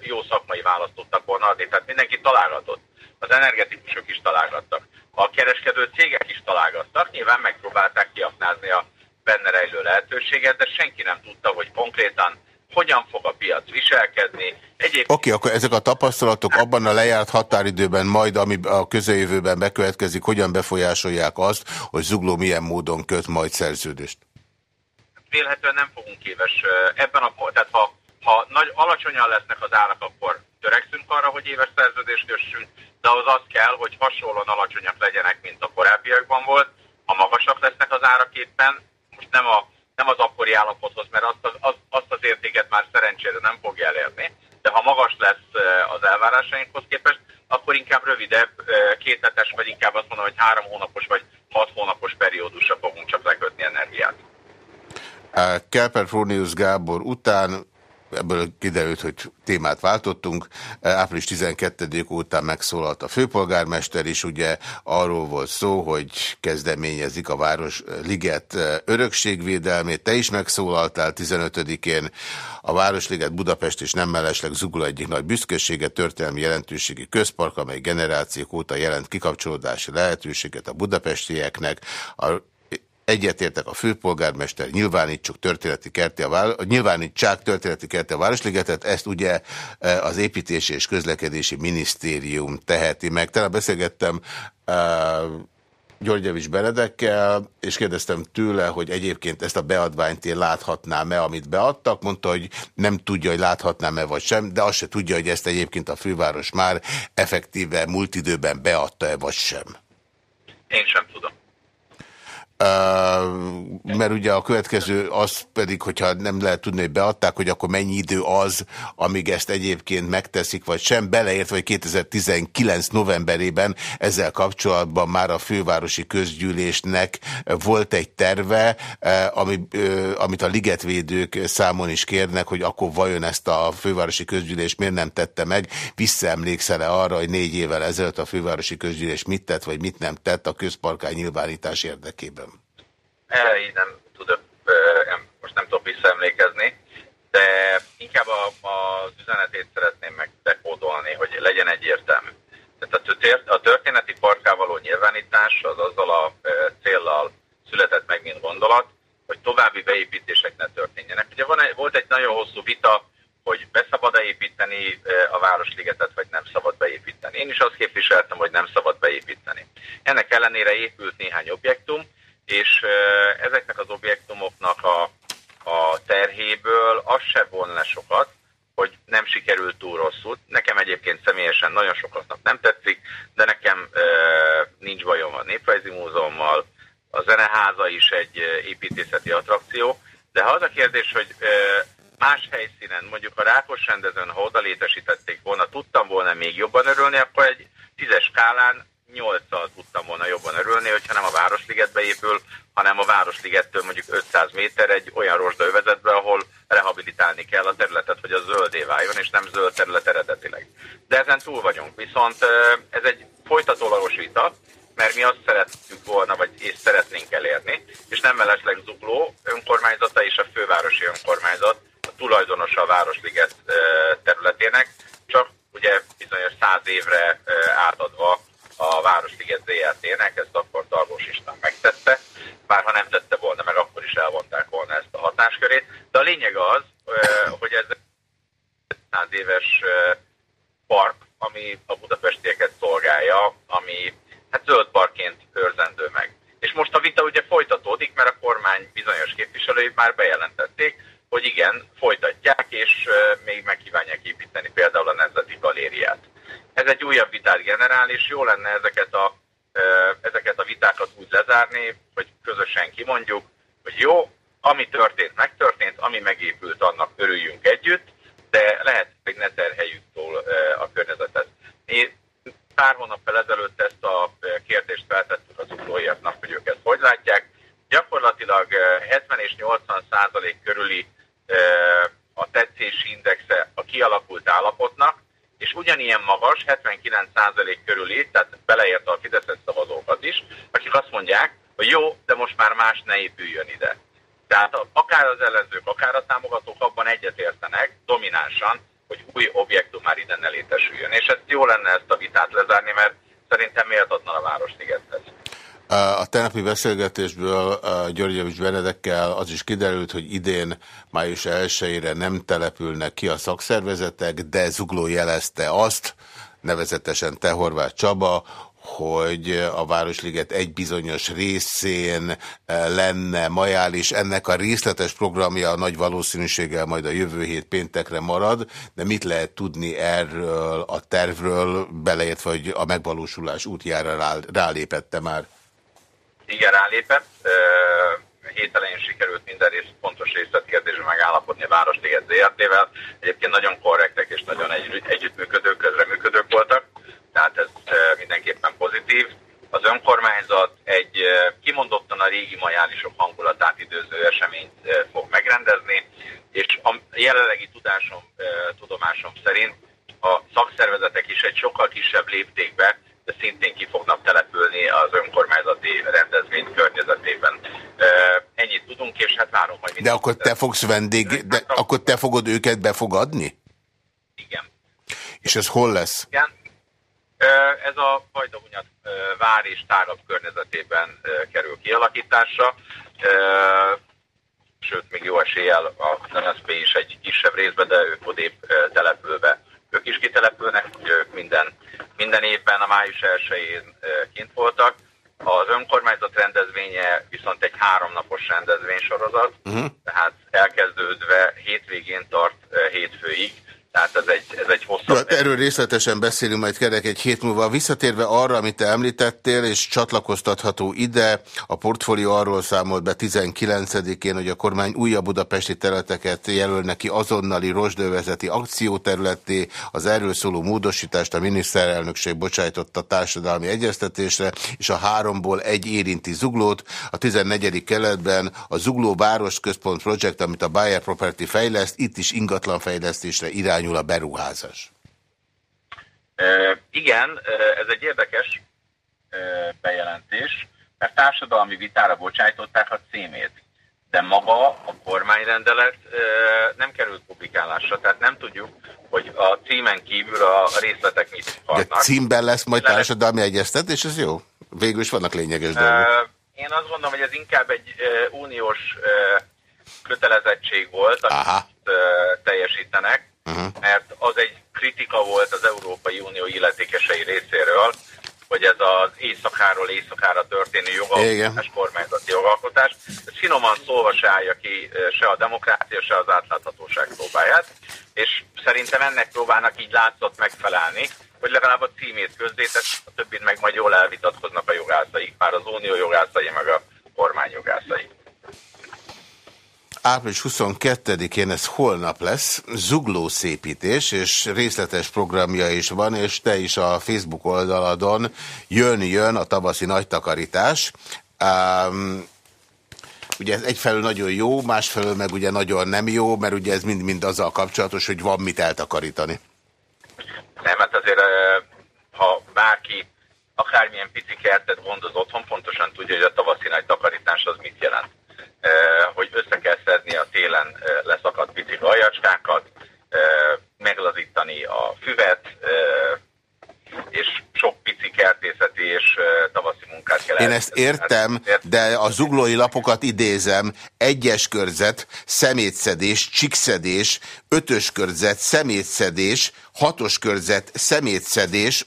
jó szakmai választ tudtak volna adni. Tehát mindenki találgatott. Az energetikusok is találgattak. A kereskedő cégek is találgattak. Nyilván megpróbálták kiaknázni a benne rejlő lehetőséget, de senki nem tudta, hogy konkrétan hogyan fog a piac viselkedni. Oké, okay, akkor ezek a tapasztalatok abban a lejárt határidőben majd, ami a közeljövőben bekövetkezik, hogyan befolyásolják azt, hogy Zugló milyen módon köt majd szerződést? Vélhetően nem fogunk éves ebben a... Tehát ha, ha nagy, alacsonyan lesznek az árak, akkor törekszünk arra, hogy éves szerződést kössünk, de az az kell, hogy hasonlóan alacsonyak legyenek, mint a korábbiakban volt. Ha magasak lesznek az árak éppen, most nem a nem az akkori állapothoz, mert azt az, az, azt az értéket már szerencsére nem fogja elérni, de ha magas lesz az elvárásainkhoz képest, akkor inkább rövidebb, kéthetes, vagy inkább azt mondom, hogy három hónapos vagy hat hónapos periódusra fogunk csak lekötni energiát. Kelper Frónius Gábor után ebből kiderült, hogy témát váltottunk. Április 12 óta megszólalt a főpolgármester is, ugye arról volt szó, hogy kezdeményezik a Város Liget örökségvédelmét. Te is megszólaltál 15-én. A Városliget Budapest és nem mellesleg Zugula egyik nagy büszkesége, történelmi jelentőségi közpark, amely generációk óta jelent kikapcsolódási lehetőséget a budapestieknek. A Egyetértek a főpolgármester, nyilvánítsuk történeti kerti a város, nyilvánítsák történeti kerti a Városligetet, ezt ugye e, az Építési és Közlekedési Minisztérium teheti meg. Talán beszélgettem uh, Györgyevics Benedekkel, és kérdeztem tőle, hogy egyébként ezt a beadványt én láthatnám-e, amit beadtak. Mondta, hogy nem tudja, hogy láthatnám-e vagy sem, de azt se tudja, hogy ezt egyébként a főváros már effektíve múlt időben beadta-e vagy sem. Én sem tudom mert ugye a következő az pedig, hogyha nem lehet tudni, hogy beadták, hogy akkor mennyi idő az, amíg ezt egyébként megteszik, vagy sem, beleértve, hogy 2019 novemberében ezzel kapcsolatban már a fővárosi közgyűlésnek volt egy terve, ami, amit a ligetvédők számon is kérnek, hogy akkor vajon ezt a fővárosi közgyűlés miért nem tette meg. Visszaemlékszel-e arra, hogy négy évvel ezelőtt a fővárosi közgyűlés mit tett, vagy mit nem tett a közparkány nyilvánítás érdekében? Így nem tudok, most nem tudok visszaemlékezni, de inkább a, az üzenetét szeretném megdekódolni, hogy legyen egyértelmű. Tehát a történeti parká való nyilvánítás az azzal a céllal született meg, mint gondolat, hogy további beépítések ne történjenek. Ugye van egy, volt egy nagyon hosszú vita, hogy beszabad-e építeni a Városligetet, vagy nem szabad beépíteni. Én is azt képviseltem, hogy nem szabad beépíteni. Ennek ellenére épült néhány objektum, és ezeknek az objektumoknak a, a terhéből az se von le sokat, hogy nem sikerült túl rosszul. Nekem egyébként személyesen nagyon sokaknak nem tetszik, de nekem e, nincs bajom a Néprajzi Múzeummal, a Zeneháza is egy építészeti attrakció, de ha az a kérdés, hogy e, más helyszínen, mondjuk a Rákos rendezőn, ha oda létesítették volna, tudtam volna még jobban örülni, akkor egy tízes skálán nyolccal tudtam volna jobban örülni, hogyha nem a Városligetbe épül, hanem a Városligettől mondjuk 500 méter egy olyan rozsdaövezetbe, ahol rehabilitálni kell a területet, hogy a zöldé váljon, és nem zöld terület eredetileg. De ezen túl vagyunk. Viszont ez egy folytatólagos vita, mert mi azt szerettük volna, vagy és szeretnénk elérni, és nem mellesleg Zugló önkormányzata és a fővárosi önkormányzat a tulajdonosa a Városliget területének, csak ugye bizonyos száz évre átadva a Városliget ZRT-nek, ezt akkor Darvós István megtette, bár ha nem tette volna meg, akkor is elvonták volna ezt a hatáskörét. De a lényeg az, hogy ez 100 éves park, ami a budapestieket szolgálja, ami hát zöld parkként őrzendő meg. És most a vita ugye folytatódik, mert a kormány bizonyos képviselői már bejelentették, hogy igen, folytatják, és még megkívánják építeni például a Nemzeti Galériát. Ez egy újabb vitát generál, és jó lenne ezeket a, ezeket a vitákat úgy lezárni, hogy közösen kimondjuk, hogy jó, ami történt, megtörtént, ami megépült, annak örüljünk együtt, de lehet, hogy ne terheljük túl a környezetet. Mi pár hónappal ezelőtt ezt a kérdést feltettük az utóiaknak, hogy ők ezt hogy látják. Gyakorlatilag 70 és 80 százalék körüli a tetszési indexe a kialakult állapotnak, és ugyanilyen magas, 79 százalék körüli, tehát beleérte a Fideszes szavazókat is, akik azt mondják, hogy jó, de most már más ne épüljön ide. Tehát akár az ellenzők, akár a támogatók abban egyetértenek dominánsan, hogy új objektum már ide ne létesüljön. És ezt jó lenne ezt a vitát lezárni, mert szerintem méltatlan a Városligethez. A tegnapi beszélgetésből Györgyevics Benedekkel az is kiderült, hogy idén május 1-ére nem települnek ki a szakszervezetek, de Zugló jelezte azt, nevezetesen te Horváth Csaba, hogy a Városliget egy bizonyos részén lenne majál, ennek a részletes programja a nagy valószínűséggel majd a jövő hét péntekre marad, de mit lehet tudni erről a tervről, beleértve, hogy a megvalósulás útjára rálépette már? Igen rálépett. Hét elején sikerült minden rész, pontos részletkérdésben megállapodni a Városliget ZRT-vel. Egyébként nagyon korrektek és nagyon egy, együttműködők, közreműködők voltak, tehát ez mindenképpen pozitív. Az önkormányzat egy kimondottan a régi majálisok hangulatát időző eseményt fog megrendezni, és a jelenlegi tudásom, tudomásom szerint a szakszervezetek is egy sokkal kisebb léptékbe de szintén ki fognak települni az önkormányzati rendezvény környezetében. Ennyit tudunk, és hát várom majd... De akkor te fogsz vendég, de akkor te fogod őket befogadni? Igen. És ez hol lesz? Igen. Ez a Vajdahunyat vár és tágabb környezetében kerül kialakításra. Sőt, még jó eséllyel a NSZP is egy kisebb részbe, de ők odébb települve ők is kitelepülnek, ők minden, minden évben a május 1-én kint voltak. Az önkormányzat rendezvénye viszont egy háromnapos rendezvénysorozat, uh-huh. tehát elkezdődve hétvégén tart hétfőig, tehát ez egy, ez egy hosszabb... Ja, erről részletesen beszélünk majd kerek egy hét múlva. Visszatérve arra, amit te említettél, és csatlakoztatható ide, a portfólió arról számolt be 19-én, hogy a kormány újabb budapesti területeket jelöl neki azonnali rozsdővezeti akcióterületté, az erről szóló módosítást a miniszterelnökség bocsájtotta társadalmi egyeztetésre, és a háromból egy érinti Zuglót. A 14. keletben a Zugló Városközpont Projekt, amit a Bayer Property fejleszt, itt is ingatlanfejlesztésre irány irányul a beruházás? E, igen, ez egy érdekes bejelentés, mert társadalmi vitára bocsájtották a címét, de maga a kormányrendelet nem került publikálásra, tehát nem tudjuk, hogy a címen kívül a részletek mit akarnak. De címben lesz majd társadalmi egyeztetés, ez jó? Végül is vannak lényeges dolgok. Én azt gondolom, hogy ez inkább egy uniós kötelezettség volt, amit Aha. teljesítenek, uh-huh. mert az egy kritika volt az Európai Unió illetékesei részéről, hogy ez az éjszakáról éjszakára történő jogalkotás, kormányzati jogalkotás, ez finoman szólva se állja ki se a demokrácia, se az átláthatóság próbáját, és szerintem ennek próbálnak így látszott megfelelni, hogy legalább a címét közzétett, a többit meg majd jól elvitatkoznak a jogászaik, már az unió jogászai, meg a kormány jogászai. Április 22-én, ez holnap lesz, zuglószépítés, és részletes programja is van, és te is a Facebook oldaladon jön-jön a tavaszi nagy. Um, ugye ez egyfelől nagyon jó, másfelől meg ugye nagyon nem jó, mert ugye ez mind-mind azzal kapcsolatos, hogy van mit eltakarítani. Nem, hát azért ha bárki akármilyen pici kertet gondoz otthon, pontosan tudja, hogy a tavaszi nagy takarítás az mit jelent. Hogy össze kell szedni a télen leszakadt pici gajacskákat, meglazítani a füvet, és sok pici kertészeti és tavaszi munkát kell Én ezt értem, de a zuglói lapokat idézem, egyes körzet, szemétszedés, csikszedés, ötös körzet, szemétszedés, hatos körzet, szemétszedés,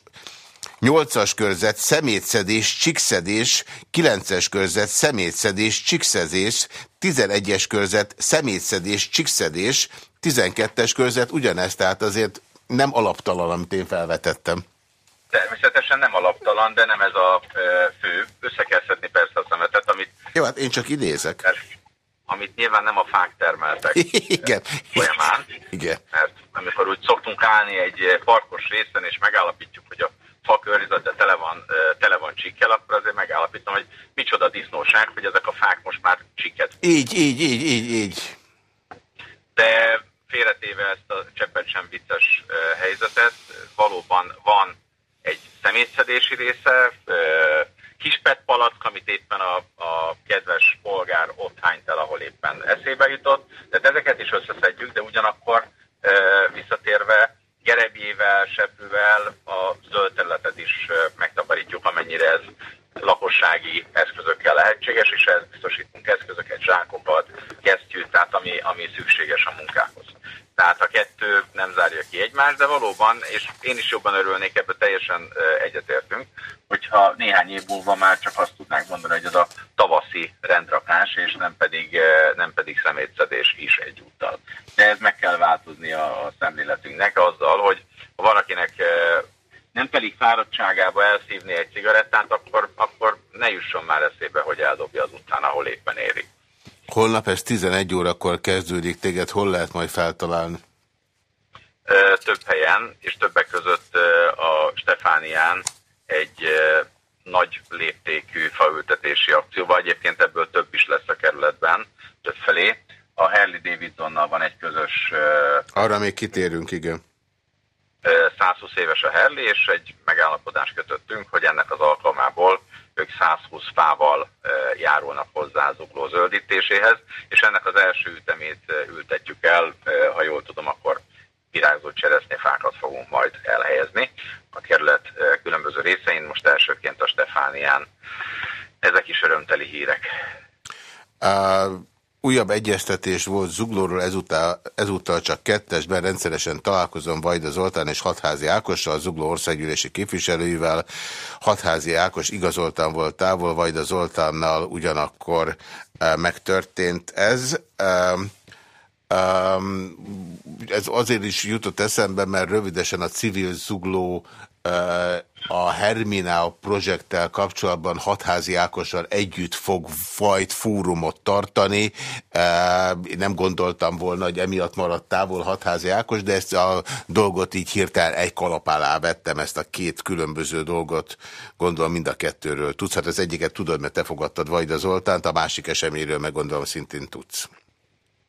nyolcas körzet, szemétszedés, csikszedés, kilences körzet, szemétszedés, csikszedés, tizenegyes körzet, szemétszedés, csikszedés, tizenkettes körzet ugyanezt, tehát azért nem alaptalan, amit én felvetettem. Természetesen nem alaptalan, de nem ez a fő. Össze kell szedni persze a szemetet, amit... Jó, hát én csak idézek. Amit nyilván nem a fák termeltek. Igen. Folyamán. Igen. Mert amikor úgy szoktunk állni egy parkos részen, és megállapítjuk, hogy a fa környezete tele van, tele van csikkel, akkor azért megállapítom, hogy micsoda disznóság, hogy ezek a fák most már csikket. Így, így, így, így, így. De félretéve ezt a cseppet sem vicces helyzetet, valóban van egy szemétszedési része, kis palack, amit éppen a, a kedves polgár ott hányt el, ahol éppen eszébe jutott. Tehát ezeket is összeszedjük, de ugyanakkor visszatérve gerebjével, seprűvel a zöld területet is megtakarítjuk, amennyire ez lakossági eszközökkel lehetséges, és ez biztosítunk eszközöket, zsákokat, kesztyűt, tehát ami, ami szükséges a munkához. Tehát a kettő nem zárja ki egymást, de valóban, és én is jobban örülnék, ebbe teljesen egyetértünk, hogyha néhány év múlva már csak azt tudnánk mondani, hogy ez a tavaszi rendrakás, és nem pedig, nem pedig szemétszedés is egyúttal. De ez meg kell változni a szemléletünknek azzal, hogy ha valakinek nem pedig fáradtságába elszívni egy cigarettát, akkor, akkor ne jusson már eszébe, hogy eldobja az után, ahol éppen éri. Holnap ez 11 órakor kezdődik, téged hol lehet majd feltalálni? Több helyen, és többek között a Stefánián egy nagy léptékű faültetési akcióval. Egyébként ebből több is lesz a kerületben, több felé. A Harley Davidsonnal van egy közös... Arra még kitérünk, igen. 120 éves a Harley, és egy megállapodást kötöttünk, hogy ennek az alkalmából ők 120 fával járulnak hozzá zugló zöldítéséhez, és ennek az első ütemét ültetjük el, ha jól tudom, akkor virágzó cseresznyefákat fogunk majd elhelyezni a kerület különböző részein, most elsőként a Stefánián. Ezek is örömteli hírek. Uh, újabb egyeztetés volt Zuglóról, ezúttal, ezúttal csak kettesben rendszeresen találkozom Vajda Zoltán és Hatházi Ákossal, Zugló országgyűlési képviselőivel. Hatházi Ákos igazoltan volt távol, Vajda Zoltánnal ugyanakkor uh, megtörtént ez. Uh, ez azért is jutott eszembe, mert rövidesen a civil zugló a Hermina projekttel kapcsolatban hatházi Ákossal együtt fog fajt fórumot tartani. Nem gondoltam volna, hogy emiatt maradt távol hatházi Ákos, de ezt a dolgot így hirtelen egy kalap alá vettem, ezt a két különböző dolgot, gondolom mind a kettőről tudsz. Hát az egyiket tudod, mert te fogadtad Vajda Zoltánt, a másik eseményről meg gondolom szintén tudsz.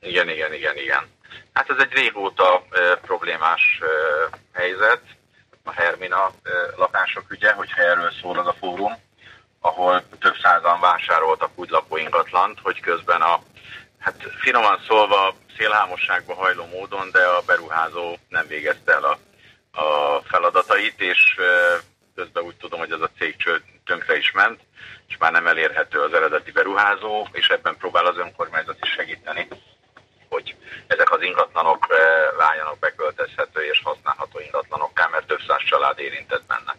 Igen, igen, igen, igen. Hát ez egy régóta e, problémás e, helyzet, a Hermina lakások ügye, hogyha erről szól az a fórum, ahol több százan vásároltak úgy lakóingatlant, hogy közben a, hát finoman szólva szélhámosságba hajló módon, de a beruházó nem végezte el a, a feladatait, és közben úgy tudom, hogy ez a cég tönkre is ment, és már nem elérhető az eredeti beruházó, és ebben próbál az önkormányzat is segíteni hogy ezek az ingatlanok eh, váljanak beköltözhető és használható ingatlanokká, mert több száz család érintett benne.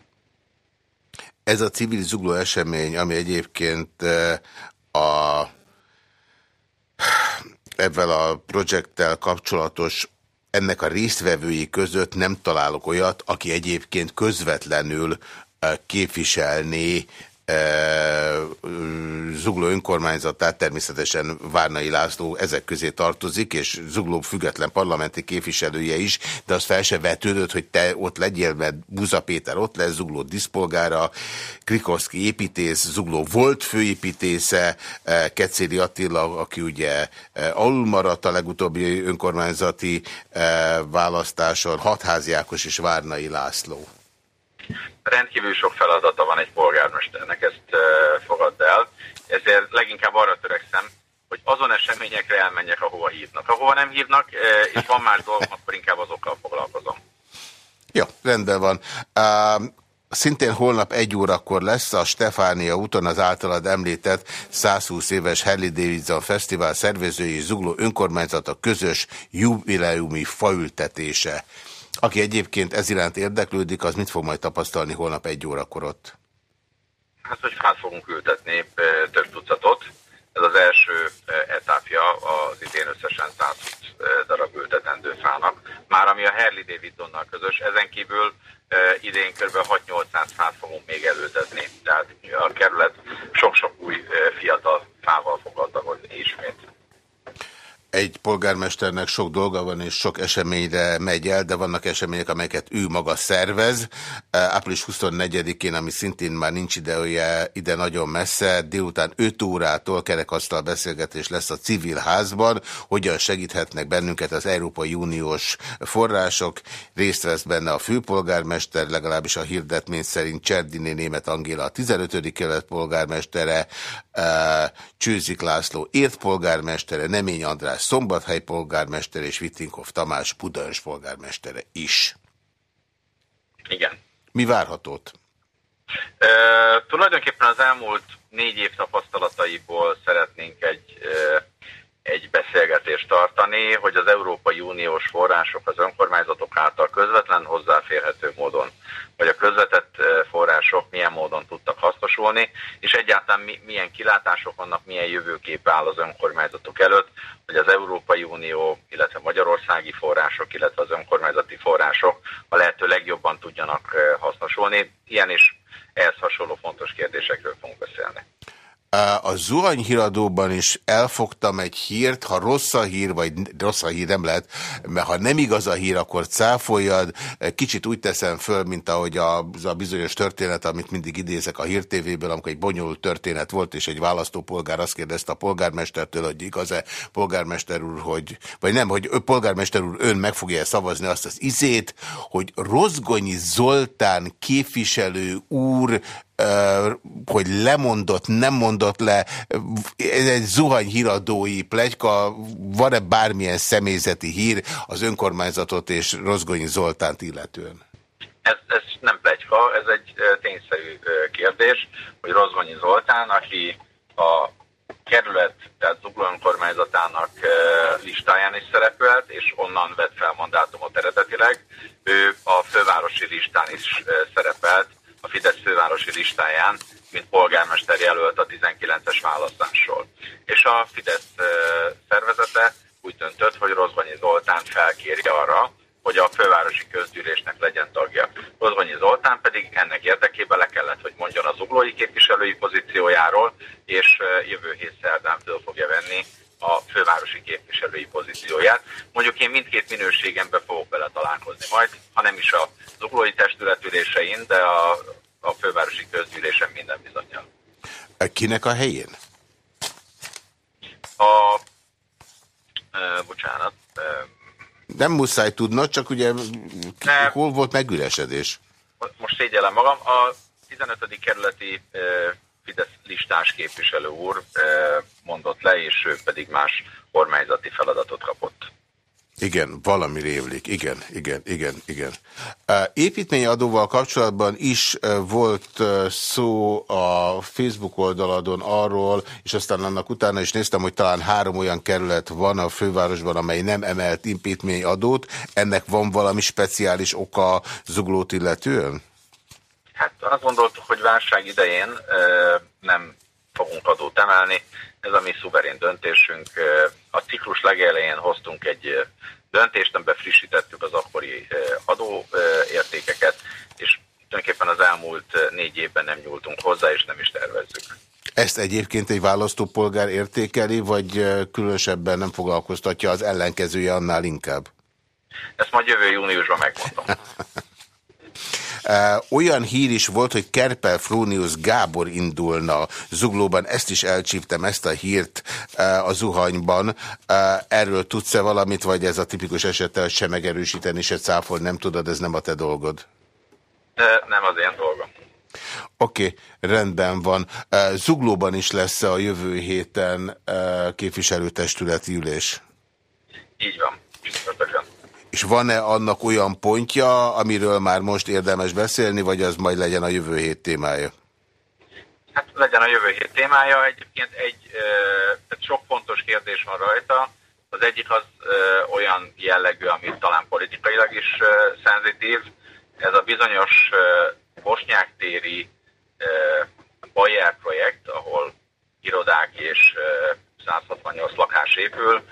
Ez a civil zugló esemény, ami egyébként eh, a ebben a projekttel kapcsolatos ennek a résztvevői között nem találok olyat, aki egyébként közvetlenül eh, képviselné Zugló önkormányzatát, természetesen Várnai László ezek közé tartozik, és Zugló független parlamenti képviselője is, de az fel se vetődött, hogy te ott legyél, mert Buza Péter ott lesz, Zugló diszpolgára, Krikoszki építész, Zugló volt főépítésze, Kecéri Attila, aki ugye alul maradt a legutóbbi önkormányzati választáson, Hatházi Ákos és Várnai László rendkívül sok feladata van egy polgármesternek, ezt fogadd el. Ezért leginkább arra törekszem, hogy azon eseményekre elmenjek, ahova hívnak. Ahova nem hívnak, és van más dolgom, akkor inkább azokkal foglalkozom. Jó, rendben van. Uh, szintén holnap egy órakor lesz a Stefánia úton az általad említett 120 éves Harley Davidson Fesztivál szervezői Zugló önkormányzata közös jubileumi faültetése. Aki egyébként ez iránt érdeklődik, az mit fog majd tapasztalni holnap egy órakor ott? Hát, hogy fát fogunk ültetni több tucatot. Ez az első etapja az idén összesen 120 darab ültetendő fának. Már ami a Harley Davidsonnal közös, ezen kívül idén kb. 6-800 fát fogunk még elültetni. Tehát a kerület sok-sok új fiatal fával fog gazdagodni ismét egy polgármesternek sok dolga van, és sok eseményre megy el, de vannak események, amelyeket ő maga szervez. Április 24-én, ami szintén már nincs ideje, ide nagyon messze, délután 5 órától kerekasztal beszélgetés lesz a civil házban, hogyan segíthetnek bennünket az Európai Uniós források. Részt vesz benne a főpolgármester, legalábbis a hirdetmény szerint Cserdiné német Angéla a 15. kelet polgármestere, Csőzik László ért polgármestere, Nemény András Szombathely polgármestere és Vittinkov Tamás Budaörs polgármestere is. Igen. Mi várhatót? E, tulajdonképpen az elmúlt négy év tapasztalataiból szeretnénk egy, e, egy beszélgetést tartani, hogy az Európai Uniós források az önkormányzatok által közvetlen hozzáférhető módon vagy a közvetett források milyen módon tudtak hasznosulni, és egyáltalán milyen kilátások vannak, milyen jövőkép áll az önkormányzatok előtt, hogy az Európai Unió, illetve magyarországi források, illetve az önkormányzati források a lehető legjobban tudjanak hasznosulni. Ilyen és ehhez hasonló fontos kérdésekről fogunk beszélni. A zuhanyhíradóban is elfogtam egy hírt, ha rossz a hír, vagy rossz a hír nem lehet, mert ha nem igaz a hír, akkor cáfoljad. Kicsit úgy teszem föl, mint ahogy az a bizonyos történet, amit mindig idézek a hírtévéből, amikor egy bonyolult történet volt, és egy választópolgár azt kérdezte a polgármestertől, hogy igaz-e polgármester úr, hogy, vagy nem, hogy polgármester úr ön meg fogja szavazni azt az izét, hogy Rozgonyi Zoltán képviselő úr hogy lemondott, nem mondott le, ez egy zuhany híradói plegyka, van-e bármilyen személyzeti hír az önkormányzatot és Rozgonyi Zoltánt illetően? Ez, ez nem plegyka, ez egy tényszerű kérdés, hogy Rozgonyi Zoltán, aki a kerület, tehát Zugló önkormányzatának listáján is szerepelt, és onnan vett fel mandátumot eredetileg. Ő a fővárosi listán is szerepelt, a Fidesz fővárosi listáján, mint polgármester jelölt a 19-es választásról. És a Fidesz szervezete úgy döntött, hogy Rozgonyi Zoltán felkéri arra, hogy a fővárosi közgyűlésnek legyen tagja. Rozgonyi Zoltán pedig ennek érdekében le kellett, hogy mondjon az uglói képviselői pozíciójáról, és jövő hét szerdán föl fogja venni a fővárosi képviselői pozícióját. Mondjuk én mindkét minőségembe fogok vele találkozni majd, ha nem is a zuglói testületülésein, de a, a fővárosi közgyűlésen minden bizonyal. Kinek a helyén? A, e, bocsánat. E, nem muszáj tudnod, csak ugye ne, hol volt megüresedés? Most szégyellem magam. A 15. kerületi e, Fidesz listás képviselő úr e, mondott le, és ő pedig más kormányzati feladatot kapott. Igen, valami révlik. Igen, igen, igen, igen. Építményadóval kapcsolatban is volt szó a Facebook oldaladon arról, és aztán annak utána is néztem, hogy talán három olyan kerület van a fővárosban, amely nem emelt építményadót. Ennek van valami speciális oka zuglót illetően? Hát azt gondoltuk, hogy válság idején nem fogunk adót emelni. Ez a mi szuverén döntésünk. A ciklus legelején hoztunk egy döntést, amiben frissítettük az akkori adóértékeket, és tulajdonképpen az elmúlt négy évben nem nyúltunk hozzá, és nem is tervezzük. Ezt egyébként egy választópolgár értékeli, vagy különösebben nem foglalkoztatja az ellenkezője annál inkább? Ezt majd jövő júniusban megmondom. [laughs] Olyan hír is volt, hogy Kerpel Frónius Gábor indulna zuglóban, ezt is elcsíptem, ezt a hírt a zuhanyban. Erről tudsz-e valamit, vagy ez a tipikus esettel se megerősíteni, se cáfol, nem tudod, ez nem a te dolgod? Nem az én dolgom. Oké, okay, rendben van. Zuglóban is lesz a jövő héten képviselőtestületi ülés? Így van. És van-e annak olyan pontja, amiről már most érdemes beszélni, vagy az majd legyen a jövő hét témája? Hát legyen a jövő hét témája. Egyébként egy, tehát sok fontos kérdés van rajta. Az egyik az olyan jellegű, ami talán politikailag is szenzitív. Ez a bizonyos Bosnyák-téri Bayer projekt, ahol irodák és 168 lakás épül,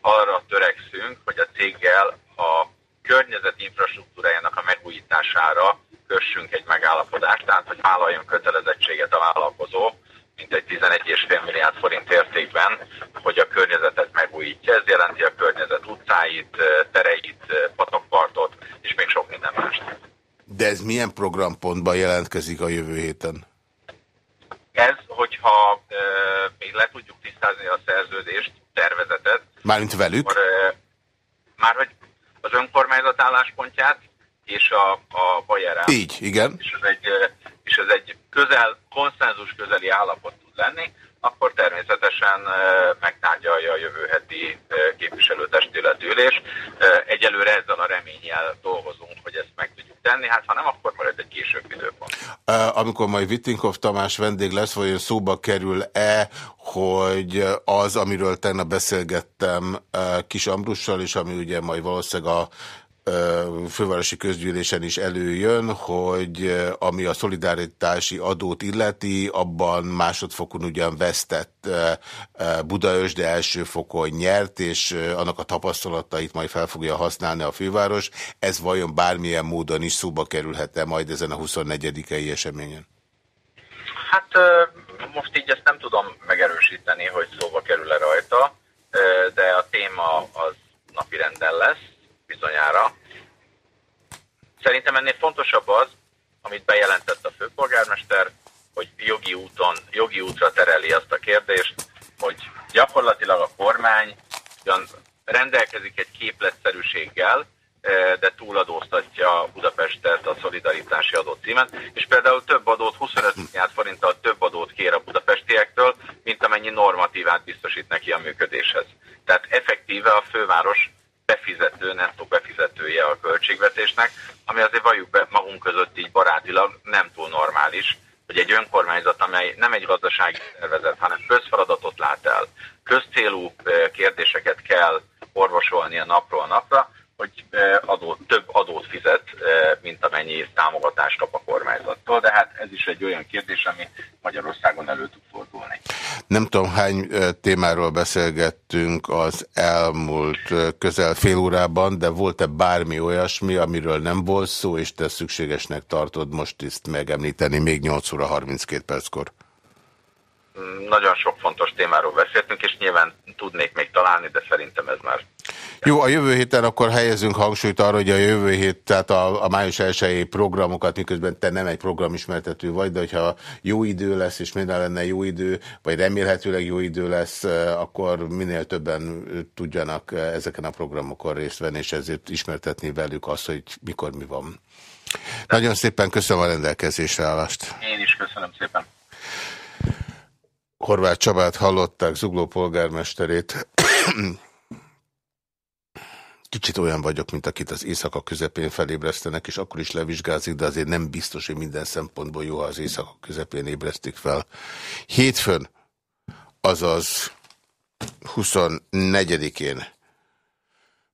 arra törekszünk, hogy a céggel a környezet infrastruktúrájának a megújítására kössünk egy megállapodást, tehát hogy vállaljon kötelezettséget a vállalkozó, mint egy 11,5 milliárd forint értékben, hogy a környezetet megújítja. Ez jelenti a környezet utcáit, tereit, patakpartot, és még sok minden mást. De ez milyen programpontban jelentkezik a jövő héten? Ez, hogyha e, még le tudjuk tisztázni a szerződést, tervezetet. Mármint velük? Akkor, e, már hogy az önkormányzat álláspontját és a, a Bayer Így, igen. És ez, egy, és ez egy közel, konszenzus közeli állapot tud lenni, akkor természetesen megtárgyalja a jövő heti képviselőtestület ülés. Egyelőre ezzel a reményel dolgozunk, hogy ezt meg tudjuk tenni, hát ha nem, akkor majd egy később időpont. Amikor majd Wittinkov Tamás vendég lesz, vagy szóba kerül-e, hogy az, amiről tegnap beszélgettem Kis Ambrussal, és ami ugye majd valószínűleg a fővárosi közgyűlésen is előjön, hogy ami a szolidaritási adót illeti, abban másodfokon ugyan vesztett Budaörs, de első fokon nyert, és annak a tapasztalatait majd fel fogja használni a főváros. Ez vajon bármilyen módon is szóba kerülhet-e majd ezen a 24-i eseményen? Hát most így ezt nem tudom megerősíteni, hogy szóba kerül-e rajta, de a téma az napirenden lesz bizonyára. Szerintem ennél fontosabb az, amit bejelentett a főpolgármester, hogy jogi úton, jogi útra tereli azt a kérdést, hogy gyakorlatilag a kormány ugyan rendelkezik egy képletszerűséggel, eh, de túladóztatja Budapestet a szolidaritási adó címen, és például több adót, 25 milliárd forinttal több adót kér a budapestiektől, mint amennyi normatívát biztosít neki a működéshez. Tehát effektíve a főváros befizető, nettó befizetője a költségvetésnek, ami azért valljuk be magunk között így barátilag nem túl normális, hogy egy önkormányzat, amely nem egy gazdasági szervezet, hanem közfeladatot lát el, közcélú kérdéseket kell orvosolni a napról napra, hogy adót, több adót fizet, mint amennyi támogatást kap a kormányzattól, de hát ez is egy olyan kérdés, ami Magyarországon elő tud. Nem tudom, hány témáról beszélgettünk az elmúlt közel fél órában, de volt-e bármi olyasmi, amiről nem volt szó, és te szükségesnek tartod most ezt megemlíteni még 8 óra 32 perckor? Nagyon sok fontos témáról beszéltünk, és nyilván tudnék még találni, de szerintem ez már... Jó, a jövő héten akkor helyezünk hangsúlyt arra, hogy a jövő hét, tehát a, a május 1 programokat, miközben te nem egy programismertető vagy, de hogyha jó idő lesz, és minden lenne jó idő, vagy remélhetőleg jó idő lesz, akkor minél többen tudjanak ezeken a programokon részt venni, és ezért ismertetni velük azt, hogy mikor mi van. Nagyon szépen köszönöm a rendelkezésre állást. Én is köszönöm szépen. Horváth Csabát hallották, Zugló polgármesterét. [clears throat] Kicsit olyan vagyok, mint akit az éjszaka közepén felébresztenek, és akkor is levizsgázik, de azért nem biztos, hogy minden szempontból jó, ha az éjszaka közepén ébresztik fel. Hétfőn, azaz 24-én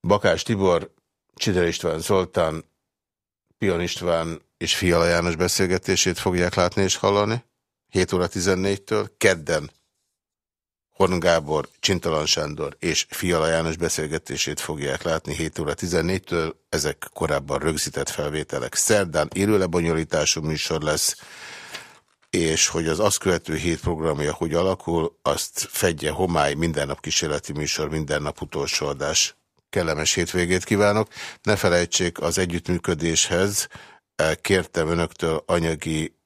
Bakás Tibor, Csider István Zoltán, Pion István és Fiala János beszélgetését fogják látni és hallani. 7 óra 14-től, kedden Horn Gábor, Csintalan Sándor és Fiala János beszélgetését fogják látni 7 óra 14-től. Ezek korábban rögzített felvételek. Szerdán élő lebonyolítású műsor lesz, és hogy az azt követő hét programja hogy alakul, azt fedje homály minden nap kísérleti műsor, minden nap utolsó adás. Kellemes hétvégét kívánok. Ne felejtsék az együttműködéshez. Eh, kértem önöktől anyagi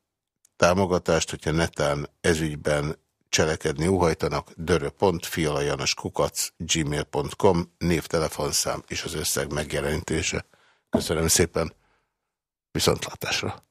támogatást, hogyha netán ezügyben cselekedni óhajtanak, dörö.fialajanaskukac.gmail.com névtelefonszám és az összeg megjelenítése. Köszönöm szépen, viszontlátásra!